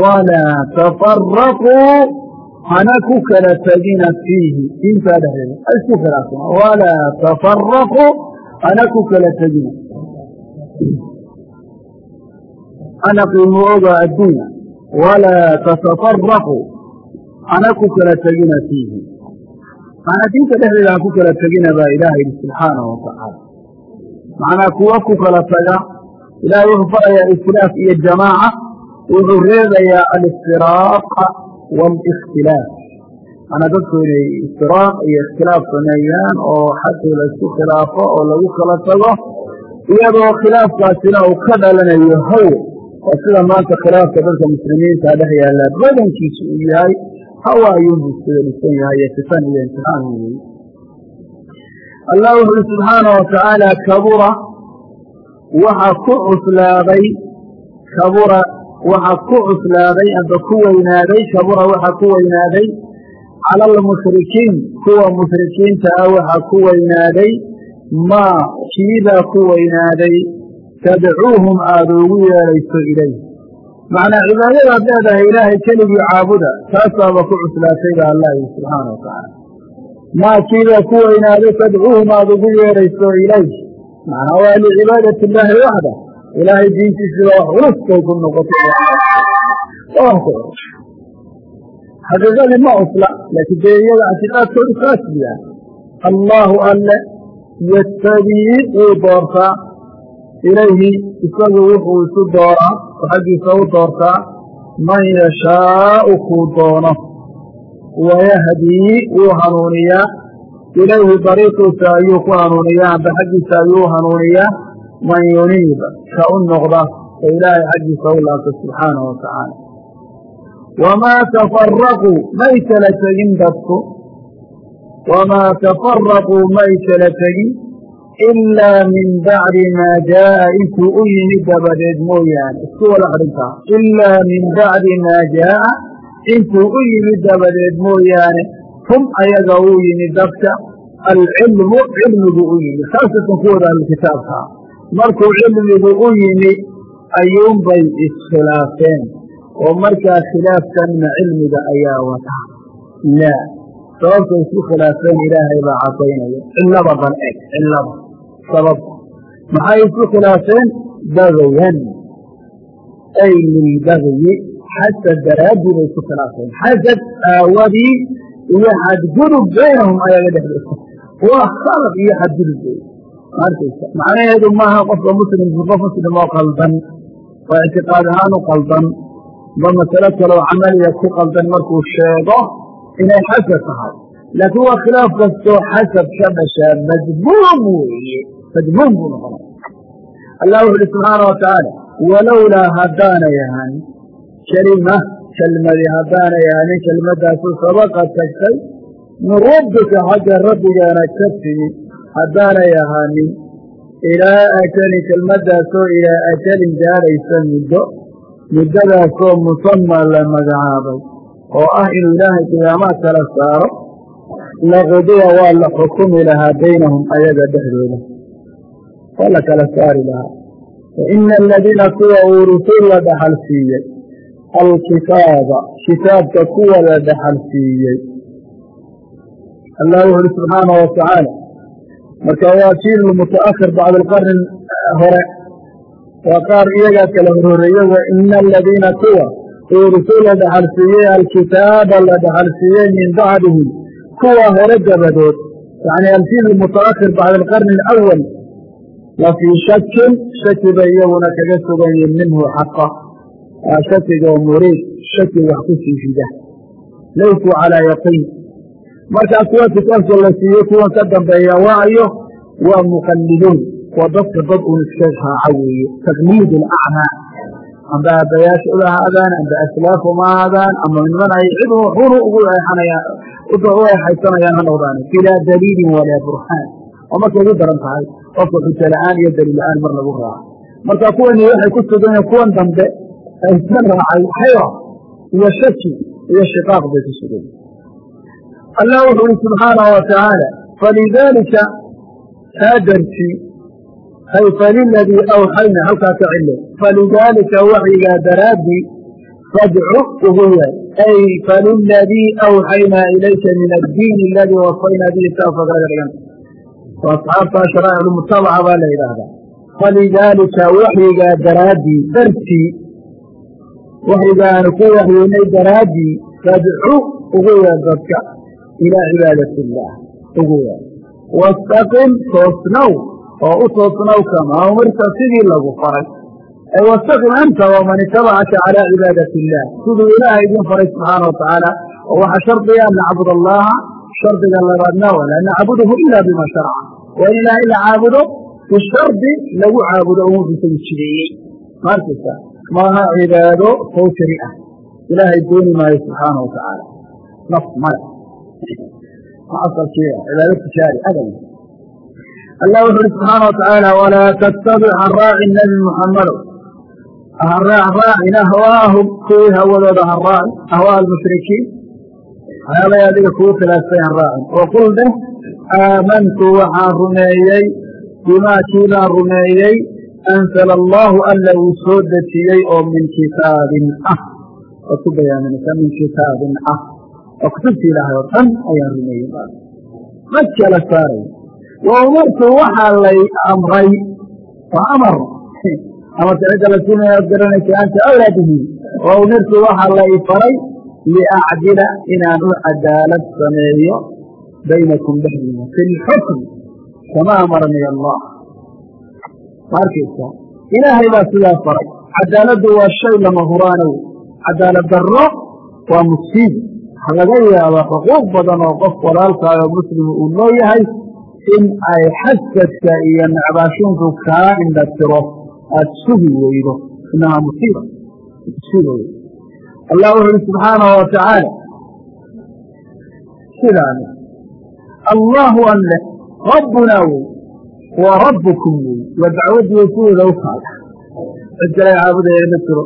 walaa tafaraquu hana ku kala tegina fiihi diintaa dhexdeeda isku khilaafsana walaa tafaraquu hana ku kala tegina an aqiimuu oga addiina walaa tatafaraquu hana ku kala tegina fiihi macnaa diinta dhexdeeda ku kala tegina baa ilaaha yidhi subxaanahu watacaala macnaa kuwa ku kala taga ilaahay wuxuu farayaa ikhtilaaf iyo jamaaca wuxuu reebayaa aliftiraaqa waalikhtilaaf maanaa dadku inay iftiraaq iyo ikhtilaaf sameeyaan oo xaqii la isku khilaafo oo lagu kala tago iyadoo khilaafkaasina uu ka dhalanayo haw oo sida maanta khilaafka dadka muslimiinta dhex yaallaa badankiisu uu yahay hawa ayuunbuu isbedelisan yahay iyo fitan iyo imtixaan weeye allah wuxu uhi subxaana wa tacaala kabura waxa ku cuslaaday kabura waxa ku cuslaaday amba ku weynaaday kabura waxa ku weynaaday cala almushrikiin kuwa mushrikiinta ah waxa ku weynaaday maa kiibaa ku weynaaday tadcuuhum aada ugu yeedhayso ilayh macnaa cibaadadaad leedahay ilaahay keligii caabuda taasaaba ku cuslaatay baa allah yihi subxaana wa tacaala maa kiibaa ku weynaaday tadcuuhum aada ugu yeedhayso ilayh macnaa waa licibaadati illaahi waxda ilaahay diintiisiba wax culus bay ku xaqiiqadii ma cusla laakiin dee iyaga ictiqaadkoodu kaasbiya allaahu alle yastabii wuu doortaa. Ilayhi isagu wuxuu isu dooraa. oo xaggiisa u doortaa man yashaau kuu doono wayahdii wuu hanuuniyaa ilayhi dariiqiisa ayuu ku hanuuniyaa amba xaggiisa ayuu hanuuniyaa man yuniiba ka u noqda oo ilaahay xaggiisa u laabta subxaanahu wa tacaala. Wamaa tafaraquu may kala tegin dadku. Wamaa tafaraquu may kala tegin ilaa min bacdi maa jaa'a intuu u yimid dabadeed mooyaane isku wada xidhintaa ilaa min bacdi maa jaa'a intuu u yimid dabadeed mooyaane hum ayaga uu yimid dadka alcilmu cilmigu u yimid khaasatan kuwooda ahlukitaabkaa markuu cilmigu u yimi ayuunbay iskhilaafeen oo markaa khilaafkanna cilmiga ayaa wataa laa sababta isku khilaafeen ilaahay baa cadaynaya cillada bal eg cillada sababta maxay isku khilaafeen? Bagayan ay lilbagyi xasad daraaddii bay isku khilaafeen. Xasad aawadii iyo xadgudub baynahum ayaga dhexdooda waa khalaq iyo xadgudub wey markaysa macnaheedu maaha qofka muslimku qof muslim oo qaldan. Waa ictiqaad ahaan u qaldan. Ba masalo kaloo camaliya ku qaldan markuu sheego inay xasad tahay. Laakiin waa khilaaf kastoo xasab ka dhashaa madmuum weeye madmuum buu noqonaya allah wuxu uhi subxaana wa tacaala walowlaa haddaanay ahaanin kelima kelmadi haddaanay ahaanin kelmadaasu sabaqa tagtay min rabbika xagga rabbigaana ka timi haddaanay ahaanin ilaa ajalin kelmadaasoo ilaa ajalin gaadhaysa muddo muddadaasoo musamma la magacaabay oo ah inuu ilaahay qiyaamaha kala saaro laqudiya waa la xukumi lahaa baynahum ayaga dhexdooda waa la kala saari lahaa. Faina aladiina kuwa uurituu la dhaxal siiyey. Alkitaaba kitaabka kuwa la dhaxal siiyey. Allah wuxu uhi subxaana wa tacaala marka waa jiil mutaakhir bacd alqarni hore. Waa qaar iyagaa kala horhoreeye wa ina aladiina kuwa uurituu la dhaxal siiyey alkitaaba la dhaxal siiyey min bacdihim kuwa hore dabadood yani aljiil mutaakhir bacd alqarni alawal la fii shakin shaki bay iyaguna kaga sugan yihiin minhu xaqa shakiga muriid shaki wax ku sii fida laysuu calaa yaqiin markaa kuwa kitaabka la siiyey kuwan ka dambeeya waayo waa muqaliduun waa dadka dad un iska raaca weeye taqliid alacmaa amba aabbayaasha u ahaadaan amba aslaafum ahaadaan ama niman ay cid xunu ugu u eexaysanayaan ha noqdaan bilaa daliilin walaa burhaan oo markay ugu daran tahay qofka xujo la'aan iyo daliil la'aan mar lagu raaco. Marka kuwani waxay ku sugan yihiin kuwan dambe aysan raacay xayra iyo shaki iyo shiqaaq bay ku sugan yihiin allah wuxu uhi subxaanahu wa tacaala falidaalika kaa dartii hay faliladii awxayna halkaa ka cilo falidaalika waxyigaa daraaddii fadcu ugu yahay ay faliladii awxaynaa ilayka min addiini aladii wafaynaa bihi dhiganta oo asxaabtaa sharaa'ic mutabaca baa la yidhaahdaa. Falidaalika waxyigaa daraaddii dartii waxyigaanu ku waxyoynay daraaddii fadcu ugu yeer dadka. Ilaa cibaadati illaah ugu yeer wastaqim toosnow oo u toosnow kamaa umirta sidii lagu faray. Ay wastaqim anta waman itabacaka calaa cibaadati illaah. Siduu ilaaha idin faray subxaana wa tacaala oo waxaa shardiga an nacbud allaha shardiga labaadna walaa nacbuduhu ila bima sharca waa in ilaah in la caabudo bishardi lagu caabudo wuxuu isagu jideeyey maarkaysa maaha cibaado fawtari ah. Ilaahay dooni maayo subxaana wa tacaala naf male asalkii cibaado tijaari adan allah wuxu uhi subxaana wa tacaala walaa tattabic haraaci nebi muxammadow haraac ahwaahum kuwii hawadooda haraaci ahwaa almushrikiin waxyaabay adiga kugu khilaafsay haraacin oo qul dheh aamantu waxaan rumeeyey bimaa kii baan rumeeyey ansala allaahu alla uu soo dejiyey oo min kitaabin ah. Waad ku bayaaminaysaa min kitaabin ah. Oo kutubta ilaahay oo dhan ayaan rumeeyey ma kala saaray wa umartu waxaa lay amray waa amar. Amarka cidda la siinaya ad garanaysa anta awlaa bihi wa umirtu waxaa lay faray liacdila inaan u cadaalad sameeyo baynakum dhexdiina fi lxukm kama amarani allah ma arkaysaa ilaahay baa sidaa faray cadaaladdu waa shay lama huraanow cadaalad darro waa musiib waxa laga yaabaa xuquuq badan oo qof walaalkaayo muslima uu leeyahay in ay xasadka iyo necbaashuunku kaa indhatiro aada sugi weydo inahaa musiiba musiiba wey allah wuxu uhi subxaanahu wa tacaala sidaani allahu alle rabbunaa wey wa rabbukum wey. Waa dacwaddiiyo sideeda u taala cid kale caabudaya ma jiro.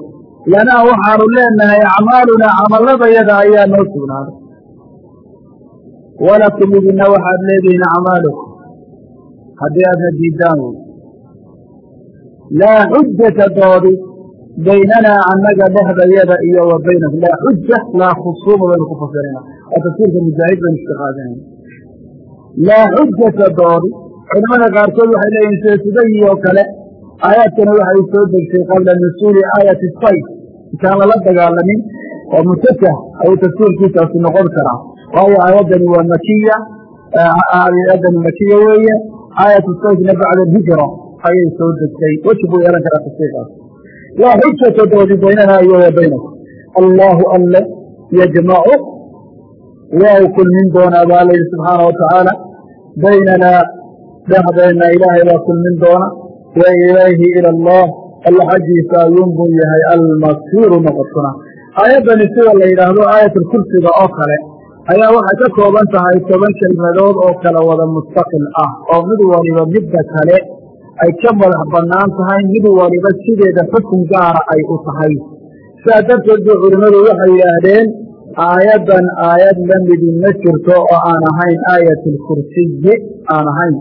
Lanaa waxaanu leenahay acmaalunaa camalladayada ayaa noo sugnaaday. Walakum idina waxaad leedihiin acmaalukum. Haddii aadna diidaan wey. Laa xujata doodi baynanaa annaga dhexdayada iyo wa baynakum laa xuja laa khusuuma baynu ku fasirayna waa tafsiirka mujaahid baynu iska qaadanayna laa xujata doodi culamada qaarkood waxay leeyihiin sida sudayi oo kale. Aayaadkani waxay soo degtay qabla nusuuli aayati sayf. Intaan lala dagaalamin oo mutasah ayuu tafsiirkiisaasi noqon karaa. Waayo aayaddani waa makiya aayaddani makiya weeye. Aayatu sayfna bacda alhijra ayay soo degtay. Weji yeelan karaa tafsiirkaas laa xujata doodi baynanaa iyo wa baynakum allaahu alle yajmacu waa u kulmin doonaa baa la yidhi subxaana watacaala baynanaa dhexdeenna ilaahay baa kulmin doona wa ilayhi ila allah alla xaggiisa ayuunbuu yahay almasiiru noqotuna aayaddani sida la yidhaahdo aayatulkursiga oo kale ayaa waxay ka kooban tahay toban kelmadood oo kala wada mustaqil ah oo mid waliba midda kale ay ka madax bannaan tahay mid waliba sideeda xukun gaara ay u tahay. Sidaa darteed ba culimmadu waxay yidhaahdeen aayaddan aayad la midi ma jirto oo aan ahayn aayatulkursiyi aan ahayn.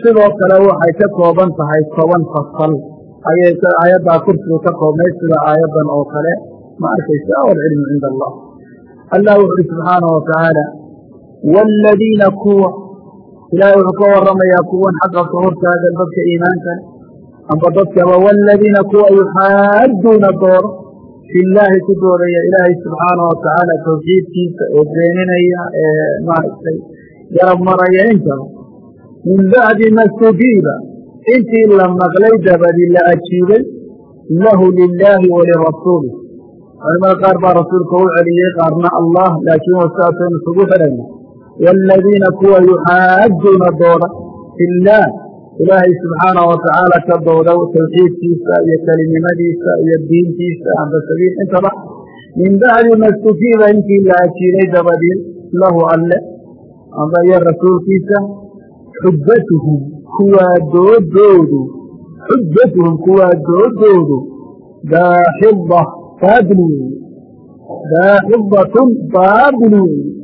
Sidoo kale waxay ka kooban tahay toban fasal. Ayay aayaddaa kursigu ka koobnay sida aayaddan oo kale ma arkaysa walcilmu cinda allah. Allah wuxu uhi subxaanahu watacaala waaladiina kuwa ilaahay wuxuu ka warramayaa kuwan xaqa ka hortaagan dadka iimaankan amba dadkaba waaladiina kuwa yuxaaduuna dooro fi llaahi ku doodaya ilaahay subxaanahu watacaala tawxiidkiisa ee beeninaya ee maaragtay garab maraya intaba min bacdi ma stujiiba intii la maqlay dabadi la ajiibay lahu lilaahi walirasuulih culimada qaar baa rasuulka u celiyey qaarna allah laakiin wa sidaasaynu isugu xidhayna waaladiina kuwa yuxaaduuna dooda fi illaah ilaahay subxaanahu watacaala ka dooda tawxiidkiisa iyo kelinimadiisa iyo diintiisa amba sabiil intaba min bacdi ma stujiiba intii la ajiibay dabadiin lahu alle amba iyo rasuulkiisa xujatuhum kuwaa doodoodu xujatuhum kuwaa doodoodu daaxida weeye daaxidatun weeye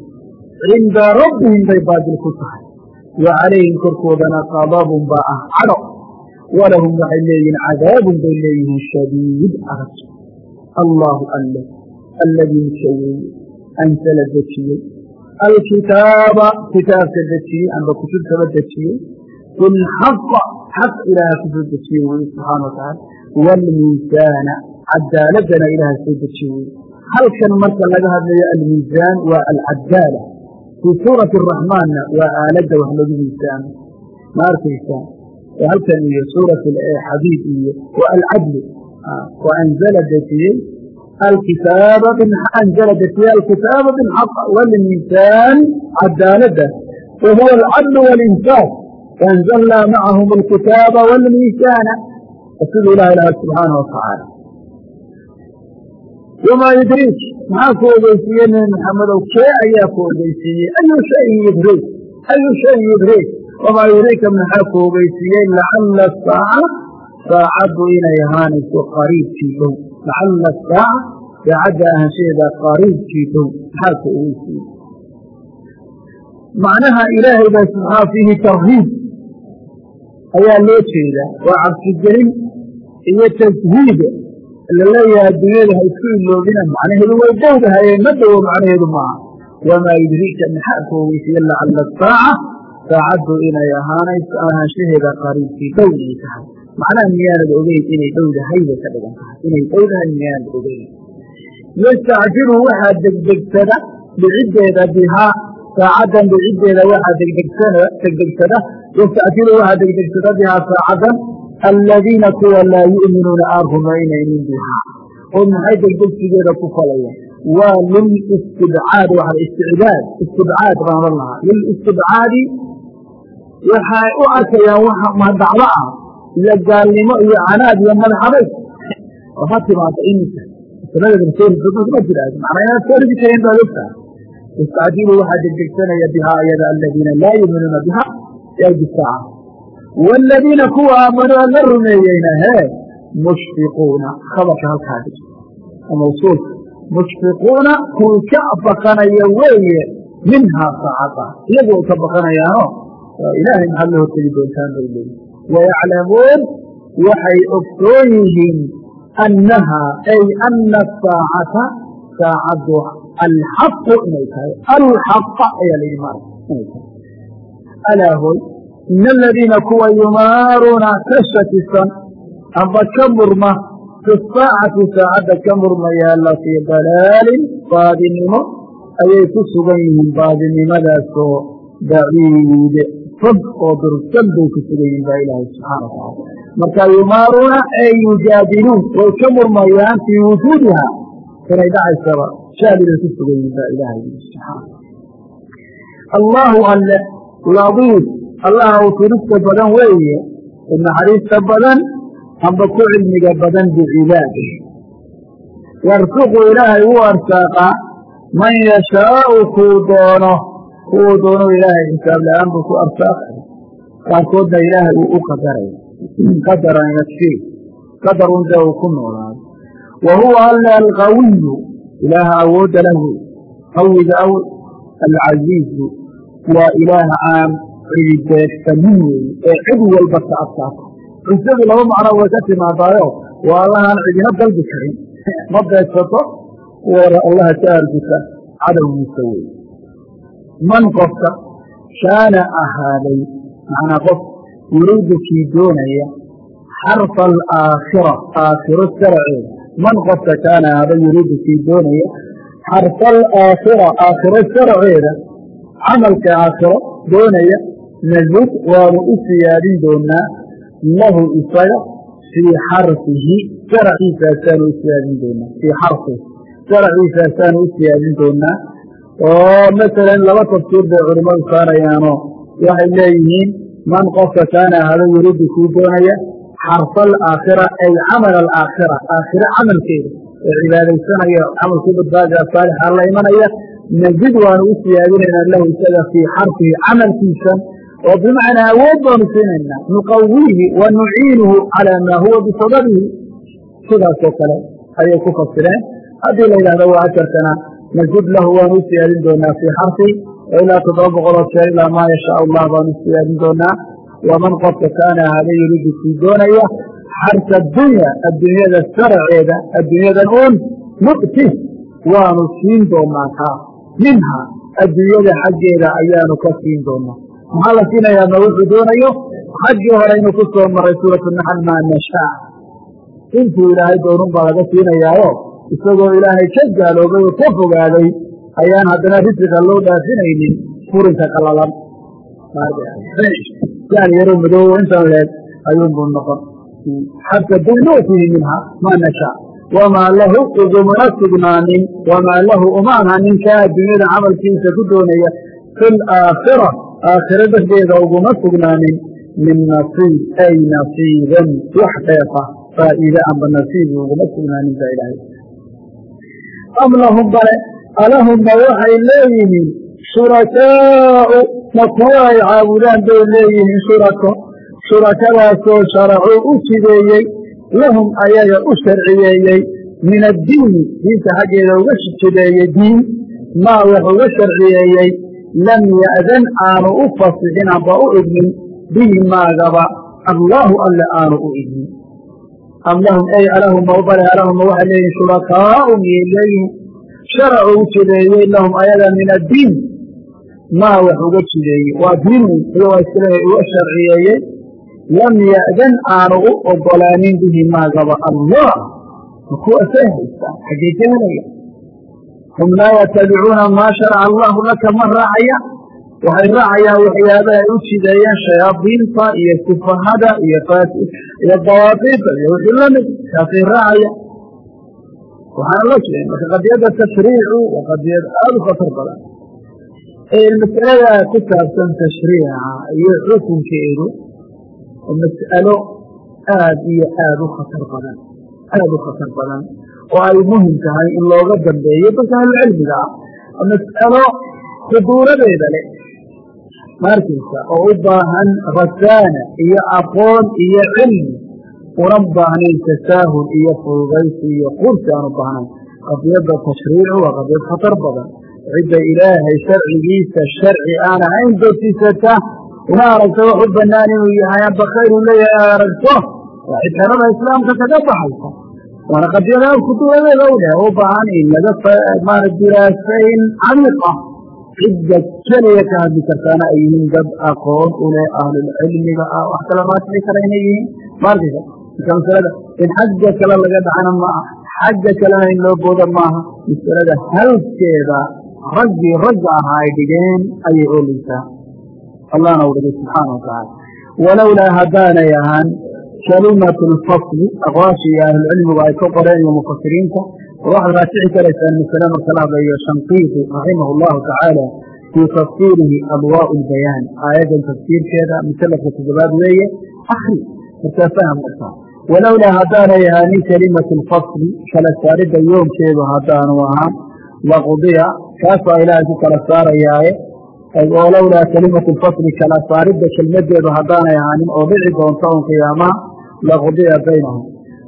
cinda rabbihim bay baadil ku tahay. Wa calayhim korkoodana qadabun baa ah cadho walahum waxay leeyihiin cadaabun bay leeyihiin shadiid adag allaahu alle alladii shayeeye ansala dejiyey alkitaaba kitaabka dejiyey amba kutubtaba dejiyey bilxaqa xaq ilaaha ku soo dejiyey weye subxaana watacaala waalmiisaana cadaaladana ilaaha soo dejiye weye halkan marka laga hadlayo almiisaan waa alcadaala fii suurati araxmaanna waa aaladda wax lagu miisaano ma arkaysaa halkan iyo suurat xadiid iyo wa alcadlu wa anzala dejiyey alkitaaba anzala dejiyey alkitaaba bilxaq waalmiisaan cadaaladda wa alcadlu walinsaaf waanzalnaa macahum alkitaaba waalmiisaana siduu ilaha ilaha subxaana watacaala wamaa yudriik maxaa ku ogeysiiyey nebi maxamedow kee ayaa ku ogeysiiyey ayu shayin yudriik ayu shayin yudriik wamaa yudriika maxaa ku ogeysiiyey lacalla asaaca saacaddu inay ahaanayso qariibkii dhow. Lacalla asaaca saacadda ahaanshaheeda qariibkii dhow. Maxaa ku ogeysiiyey macnaha ilaahay baa subxaa fiihi tarhiib ayaa loo jeedaa. Waa cabsigelin iyo tashiid la leeyahay adduunyada ha isku iloobina macnaheedu way dhowdahaye ma dhowo macnaheedu maaha wamaa yudriika maxaa ku ogeysiiye lacalla asaaca saacaddu inay ahaanayso ahaanshaheeda qariibkii dhow inay tahay. Macnaha miyaanad ogeyn inay dhowdahay bay ka dhigan tahay inay dhowdahay miyaanad ogeyn. Yastacjilu waxaa degdegsada dhiciddeeda bihaa saacaddan dhiciddeeda waxaa degdegsada degdegsada. Yastacjilu waxaa degdegsada bihaa saacaddan aladiina kuwa laa yu'minuuna aan rumaynaynin bihaa oo maxay degdegsigeeda ku falayaan waa lilistibcaad waa isticdaad istibcaad baan ohan lahaa lilistibcaadi waxay u arkayaan waxa madacdo ah iyo gaalnimo iyo canaad iyo madaxaday oo ha timaado iminka ma jiraad macnaa inaad soorigi karin baad ogtahay yastacjilu waxaa degdegsanaya bihaa ayada aladiina laa yu'minuuna biha ay bisaaca waaladiina kuwa aamanuu alla rumeeyeyna hee mushfiquuna khabarka halkaa mawsuulka mushfiquuna kuwii ka baqanaya weeye minhaa saacada iyagu way ka baqanayaano ilaahay maxaad la hortegi doontaan bay leeyihiin wayaclamuun waxay ogsoon yihiin annahaa ay ana asaacata saacaddu alxaqu inay tahay alxaqa ayaa la yidhi maarka inay tahay alaa hoy in aladiina kuwa yumaaruuna ka shakisan amba ka murma fi saacati saacadda ka murmaya la fii dalaalin baadinimo ayay ku sugan yihiin baadinimadaasoo baciid fog oo dursan bay ku sugan yihiin baa ilaahay subxaana watacaala marka yumaaruuna ay yujaadiluun way ka murmayaan fii wujuudiha inay dhacaysaba shaali bay ku sugan yihiin baa ilaahay subxaana allaahu alle ladiif allaha uu turista badan weeye naxariista badan amba ku cilmiga badan bicibaadih yarsuqu ilaahay wuu arsaaqaa man yashaau kuu doono kuwuu doono ilaahay xisaab la'aan ku arsaaqaya qaarkoodna ilaahay uu u qadaraya qadaran yakfii qadar un dee uu ku noolaado wa huwa alle alqawiyu ilaaha awoodda lah wey qawiga aw alcasiizu waa ilaaha aan cidideegsanin weeye ee cid walba ka adkaata cizadu laba macno way ka timaadaayo. Waa allahaan cidina dalbi karin. Ma beegsato? Wara allaha ka arguta cadowgiisa wey man qofka kaana ahaaday macnaa qof yuriidu kii doonaya xarfa alaakhira aakhiro sharceeda man qofka kaana ahaaday yuriidu kii doonaya xarfa alaakhira aakhiro sharceeda camalka aakhiro doonaya nazid waanu u siyaadin doonaa lahu isaga fii xarfihi sharciisaasaanu u siyaadin doonaa fii xarfihi sharciisaasaanu u siyaadin doonaa. Oo masalan laba tafsiir bay culimmadu saarayaanoo waxay leeyihiin man qofka kaana ahado yuriidu kuu doonaya xarfa alaakhira ay camal alaakhira aakhira camalkeeda. Ee cibaadaysanaya camalkii badbaadiga saalixa la imanaya nazid waanu u siyaadinaynaa lahu isaga fii xarfihi camalkiisa oo bimacnaa awood baanu siinaynaa nuqawihi wa nuciinuhu calaa maa huwa bisababihi. Sidaasoo kale ayay ku fasireen. Haddii la yidhahdo waa ajarkana nazid lahu waanu u siyaadin doonaa fii xarfi ilaa toddoba boqoloo jeer ilaa maa yashaa allah baanu u siyaadin doonaa. Waman qofka kaana ahada yuriidu kii doonaya xarsa adunya adduunyada saraceeda adduunyadan un nu'ti waanu siin doonaa kaa minha adduunyada xaggeeda ayaanu ka siin doonaa maxaa la siinayaa ma wuxuu doonayo? Xaggii hore inuu ku soo maray suuratu naxal maa nashaa. Intuu ilaahay doonun baa laga siinayaayo isagoo ilaahay ka gaaloobay oo ka fogaaday ayaan haddana risiqa loo dhaafinaynin furinka qalalan yan yaro madow intan leeg ayuunbuu noqon. Xata dunuutihi minha maa nashaa. Wamaa lahu ugumana sugnaanin wamaa lahu uma aha ninkaa adduunyada camalkiisa ku doonaya fi laakhira aakhiro dhexdeeda uguma sugnaanin min nasiib ay nasiiban wax dheefa faa'iide amba nasiibi uguma sugnaanin baa ilaahay am lahum bale alahumma waxay leeyihiin shurakaa'u ma kuwa ay caabudaan bay leeyihiin shurako shurakadaasoo sharacuu u sideeyey lahum ayaga u sharciyeeyey min addiini diinta xaggeeda uga jideeyey diin maa wax uga sharciyeeyey lam ya'dan aanu u fasixin amba u idmin bihi maagaba allaahu alle aanu u idmin am lahum ay alahuma ubale alahuma waxay leeyihiin shurakaa'u miyay leeyihiin sharacuu u jideeyey lahum ayaga min addiin maa wax uga jideeyey waa diin iyagoo iskale uga sharciyeeyey lam ya'dan aanu u ogolaanin bihi maagaba allah ma kuwaasay haystaan xaggee ka helaya hum laa yatabicuuna maa sharaca allahu laka ma raacaya waxay raacayaan waxyaabaha ay u jideeyeen shayaadiinta iyo sufahada iyo iyo dawaadiida iyo wixii la mid kaasay raacayaan waxaana loo jeeda marka qadiyadda tashriicu waa qadiyad aada u khatar badan. Masalada ku saabsan tashriica iyo xukunkeedu oo mas'alo aad iyo aad u khatar badan aada u khatar badan oo ay muhiim tahay in looga dambeeyo dadka ahlucilmiga ah mas'alo khuduuradeeda leh. Maarkaysa oo u baahan rasaana iyo aqoon iyo cilmi. Una baahnayn tasaahul iyo fududaysi iyo qursi aan u baahnayn qadiyadda tashriicu waa qadiyad khatar badan. Cidda ilaahay sharcigiisa sharci aan ahayn dosisata una aragto wax u banaan inuu yahay amba khayr uu leeyahay aragto waa cid xerada islaamka kaga baxaysa waana qadiyada kuduuradeeda u leh u baahan in laga maara diraasayn camiiq ah cidda keliya ka hadli kartaana ay yihiin dad aqoon u leh ahlulcilmiga ah. Wax kale maasli kara inay yihiin? Maarkaysa marka masalada in xagga kale laga dhacana ma aha xagga kalena in loo booda maaha. Masalada halkeeda raggii ragga ahaa ay dhigeen ayay oolaysaa allahna u dhigay subxaana watacaala walowlaa haddaanay ahaan kalimatu lfasli aqwaashii ahlulcilmigu ay ka qoreen iyo mufasiriinta waxaad raajici karaysaan masale marka la hadlayo shanqiiti raximah allahu tacaala fii tafsiirihi adwaa lbayaan aayaddan tafsiirkeeda musalafka toddobaad weeye akri markaa faham kartaa walowlaa haddaanay ahaanin kelimatu lfasli kala saaridda yoomkeedu haddaanu ahaan laqudiya kaasoo ilaahay ku kala saarayaaye walowlaa kelimatu lfasli kala saaridda kelmadeedu haddaanay ahaanin oo dhici doonta un qiyaamaha laqudiya baynahum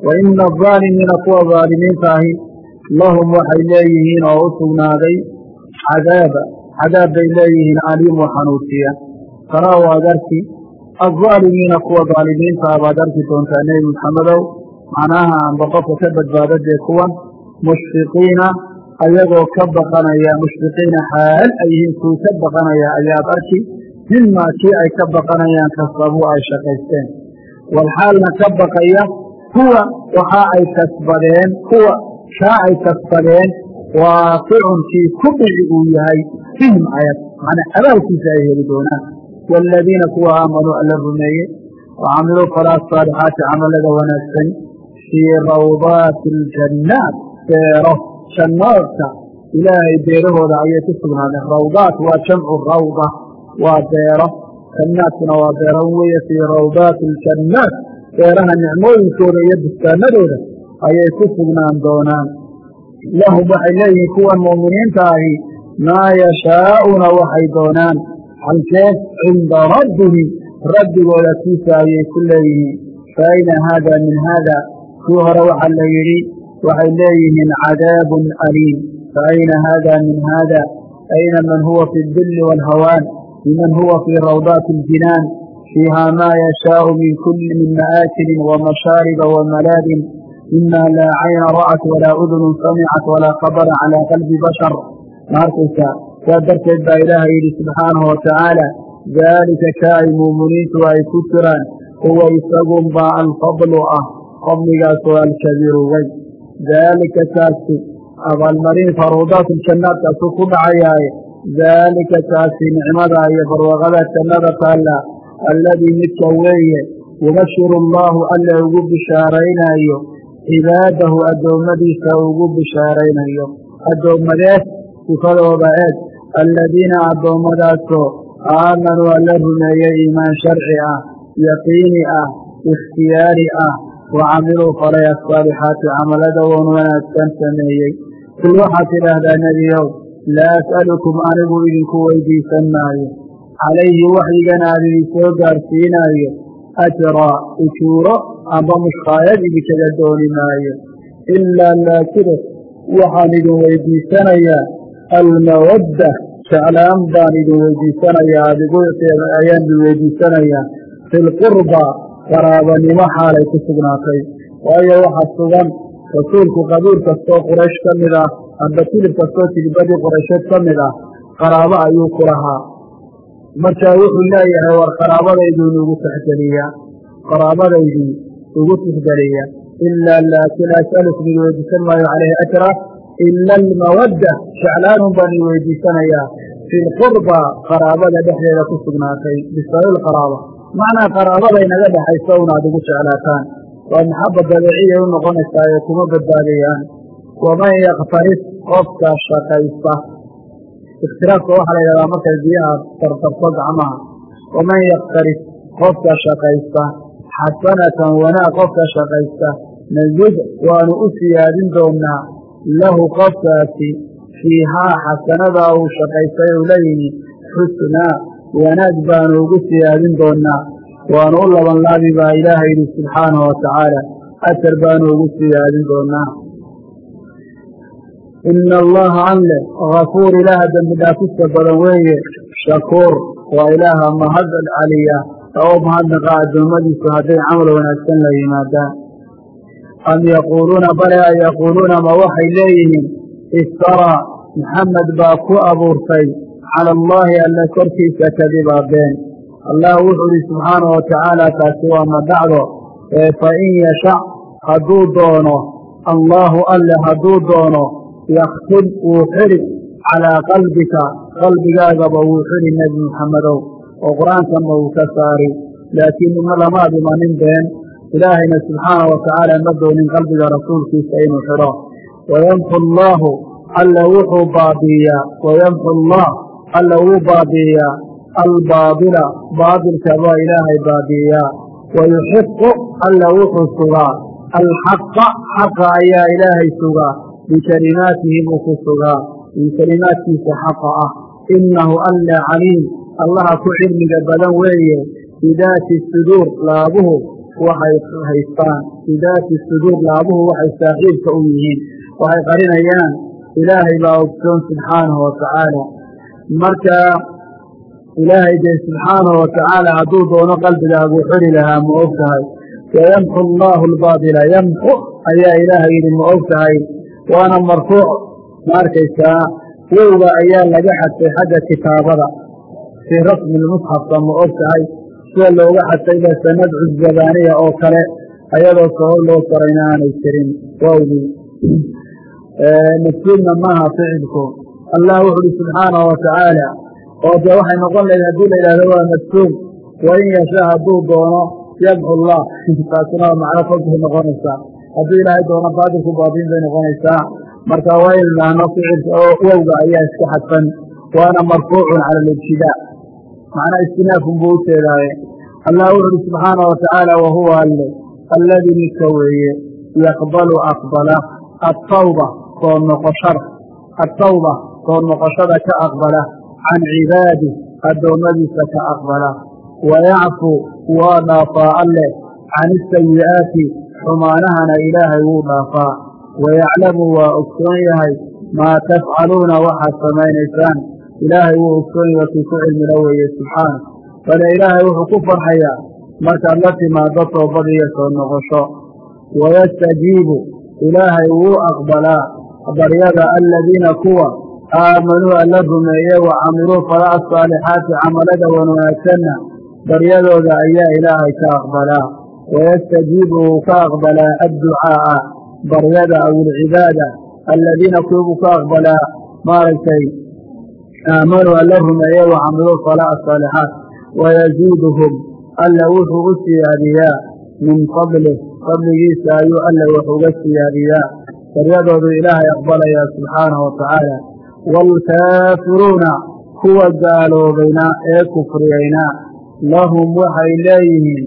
wa ina azaalimiina kuwa zaalimiinta ahi lahum waxay leeyihiin oo u sugnaaday cadaaba. Cadaab bay leeyihiin aliimu xanuujiya taraa waad arki azaalimiina kuwa zaalimiintaa baad arki doontaa nebi maxamedow macnaha amba qofka ka badbaada dee kuwan mushfiqiina ayagoo ka baqanaya mushfiqiina xaal ay yihiin kuwii ka baqanaya ayaad arki mimaa kii ay ka baqanayaan kasabuu ay shaqaysteen walxaalna ka baqaya kuwa waxa ay kasbadeen kuwa kaa ay kasbadeen waaqicun kii ku dhici uu yahay fihim ayad macnaa abaalkiisa ay heli doonaan waaladiina kuwa aamanuu alla rumeeye wa camiluu falaa saalixaati camalada wanaagsan fii rawdaati aljannaat beero jannaadka ilaahay beerahooda ayay ku sugnaadeen rawdaat waa jamcu rawda waa beero jannaadkuna waa beero weeye fii rawdaati aljannaat beeraha nicmooyinkooda iyo bustaanadooda ayay ku sugnaan doonaan. Lahum waxay leeyihiin kuwan mu'miniinta ahi maa yashaa'una waxay doonaan. Halkee cinda rabbihim rabbigooda kiisa ayay ku leeyihiin. Fa ayna min haada? Kii hore waxaa la yidhi waxay leeyihiin cadaabun aliim fa ayna min haada? Ayna man huwa fi اdilli wاlhawaan miman huwa fii rawdaati اljinaan fiiha maa yashaau min kuli min ma'aakilin wamashaariba wamalaadin mima laa cayna ra'at walaa udunun samicat walaa khabara calaa qalbi bashar ma arkaysaa saa darteed baa ilaaha yidhi subxaanahu watacaala daalika ka ay muuminiintu ay ku jiraan huwa isagunbaa alfadlu ah fadligaasoo alkabiiru wey daalika kaasi abaalmarin faruudaat jannaadkaasu ku dhacayaaye daalika kaasi nicmada iyo barwaqada jannada taalla alladii midka weeye yubashiru allaahu alla ugu bishaaraynayo cibaadahu addoommadiisa ugu bishaaraynayo. Addoommadeed sifadooda eeg alladiina addoommadaasoo aamanuu alla rumeeyey iimaan sharci ah yaqiini ah ikhtiyaari ah wa camiluu falay asaalixaati camalada woon wanaagsan sameeyey. Kul waxaad tidhaahdaa nebiyow laa as'alukum anigu idinku weydiisan maayo calayhi waxyigan aad idin soo gaarsiinaayo ajraa ujuuro amba mushkaayad idinkaga dooni maayo ilaa laakine waxaan idin weydiisanayaa almawadda jeclaan baan idin weydiisanayaa adigu ayaan idin weydiisanayaa fi lqurba qaraabanimo xaalay ku sugnaatay waayo waxa sugan rasuulku qabiil kastoo quraysh ka mid ah amba tilib kastoo tilibadii quraysheed ka mid ah qaraabo ayuu ku lahaa. Markaa wuxuu leeyahay war qaraabadaydun ugu tixgeliya qaraabadaydii ugu tixgeliya ilaa laakin as'alukum idin weydiisan maayo calayhi ajra ila almawadda jeclaanun baan idin weydiisanayaa. Fi lqurba qaraabada dhexdeeda ku sugnaatay bisabil qaraaba. Macnaa qaraabada inaga dhexaysa un aad ugu jeclaataan waa maxaba dabeeciyay u ee kuma badbaadayaan waman yaktaris qofka shaqaysta. Ikhtiraafka waxaa la yidhahdaa markay biyaha tartarto gacmaha. Waman yaktaris qofka shaqaysta. Xasanatan wanaag qofka shaqaysta. Nazid waanu u siyaadin doonaa lahu qofkaasi fiihaa xasanadaa uu shaqaystay uu leeyihi xusnaa wanaag baanu ugu siyaadin doonaa waanu u laban laabi baa ilaaha yidhi subxaanahu watacaala ajar baanu ugu siyaadin doonaa ina allaha anle gafuur ilaaha dembi dhaafista badan weeye shakuur waa ilaaha mahad caliya oo mahadnaqa addoommadiisu hadday camal wanaagsan la yimaadaan am yaquuluuna bale a yaquuluuna ma waxay leeyihiin iftaraa maxamed baa ku abuurtay cala allaahi alle korkiisa kadibaa been allah wuxuu ihi subxaanahu watacaala taasi waa madhacdo ee fa in yashac hadduu doono allaahu alle hadduu doono yaktim wuu xidhi calaa qalbika qalbigaagaba wuu xidhi nebi muxammedow oo qur'aankanba wuu ka saari laakiin ma lamaad imanin been. Ilaahayna subxaanahu watacaala ma doonin qalbiga rasuulkiisa inuu xidho wayamxu allaahu alle wuxuu baabiiyaa. Wayamxu allah alla wuu baabi'iyaa albaadila baadilka baa ilaahay baabi'iyaa wayuxiqu alla wuxuu sugaa alxaqa xaqa ayaa ilaahay sugaa bikalimaatihi buu ku sugaa bikalimaadkiisa xaqa ah inahu alla caliim allaha ku cilmiga badan weeye bidaati suduur laabuhu waxay haystaan bidaati suduur laabuhu waxay saaxiibka u yihiin waxay qarinayaan ilaahay baa ogsoon subxaanahu watacaala marka ilaahay dee subxaanahu watacaala hadduu doono qalbigaagu xuri lahaa ma og tahay wayamxu allaahu albaadila yamxu ayaa ilaahay yidhi ma og tahay waana marfuuc ma arkaysaa wowga ayaa laga xadfay xagga kitaabada fii rasmi lmusxafka ma og tahay sida looga xadfayba sanadcu zabaaniya oo kale ayadoo sabab loo sarayna aanay jirin wowgii mafsuulna maaha ficilku allah wuxu uhi subxaanahu watacaala oo dee waxay noqon lahayd haddii la yidhahdo waa mafsuul wain yashaa hadduu doono yamxu allah. Taasina waa macno fog bay noqonaysaa. Hadduu ilaahay doono baadilku baadin bay noqonaysaa. Marka waa in idhaahno oo wowga ayaa iska xadfan waana marfuucun cala alibtidaa macnaa istinaafun buu u jeedaaye allah wuxu uhi subxaanahu watacaala wahuwa alle alladii midka weeye yaqbalu aqbala attawba soo noqoshada attawba soo noqoshada ka aqbala can cibaadih addoommadiisa ka aqbala wayacfu waa dhaafaa alleh can isayi'aati xumaanahana ilaahay wuu dhaafaa wayaclamu waa ogsoon yahay maa tafcaluuna waxaad samaynaysaan ilaahay wuu ogsoon yahay kii ku cilmila weeye subxaana bale ilaahay wuxuu ku farxayaa markaad la timaado toobad iyo soo noqosho wayastajiibu ilaahay wuu aqbalaa baryada aladiina kuwa aamanuu alla rumeeye wa camiluu fala asaalixaati camalada wanaagsanna baryadooda ayaa ilaahay ka aqbalaa wayastajiibu wuu ka aqbalaa adducaa'a baryada aw ilcibaada aladiina kuwibuu ka aqbalaa maaragtay aamanuu alla rumeeye wa camiluu fala asaalixaat wayaziiduhum alla wuxuu u siyaadiyaa min fadlih fadligiisa ayuu alle wax uga siyaadiyaa baryadoodu ilaahay aqbalayaa subxaanahu watacaala waalkaafiruuna kuwa gaaloobayna ee kufriyayna lahum waxay leeyihiin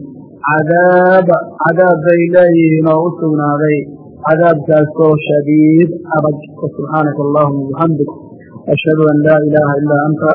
cadaaba cadaab bay leeyihiin oo u sugnaaday cadaabkaasoo shadiid adag subxaanaka allahuma bixamdik ashhadu an laa ilaaha ilaa anta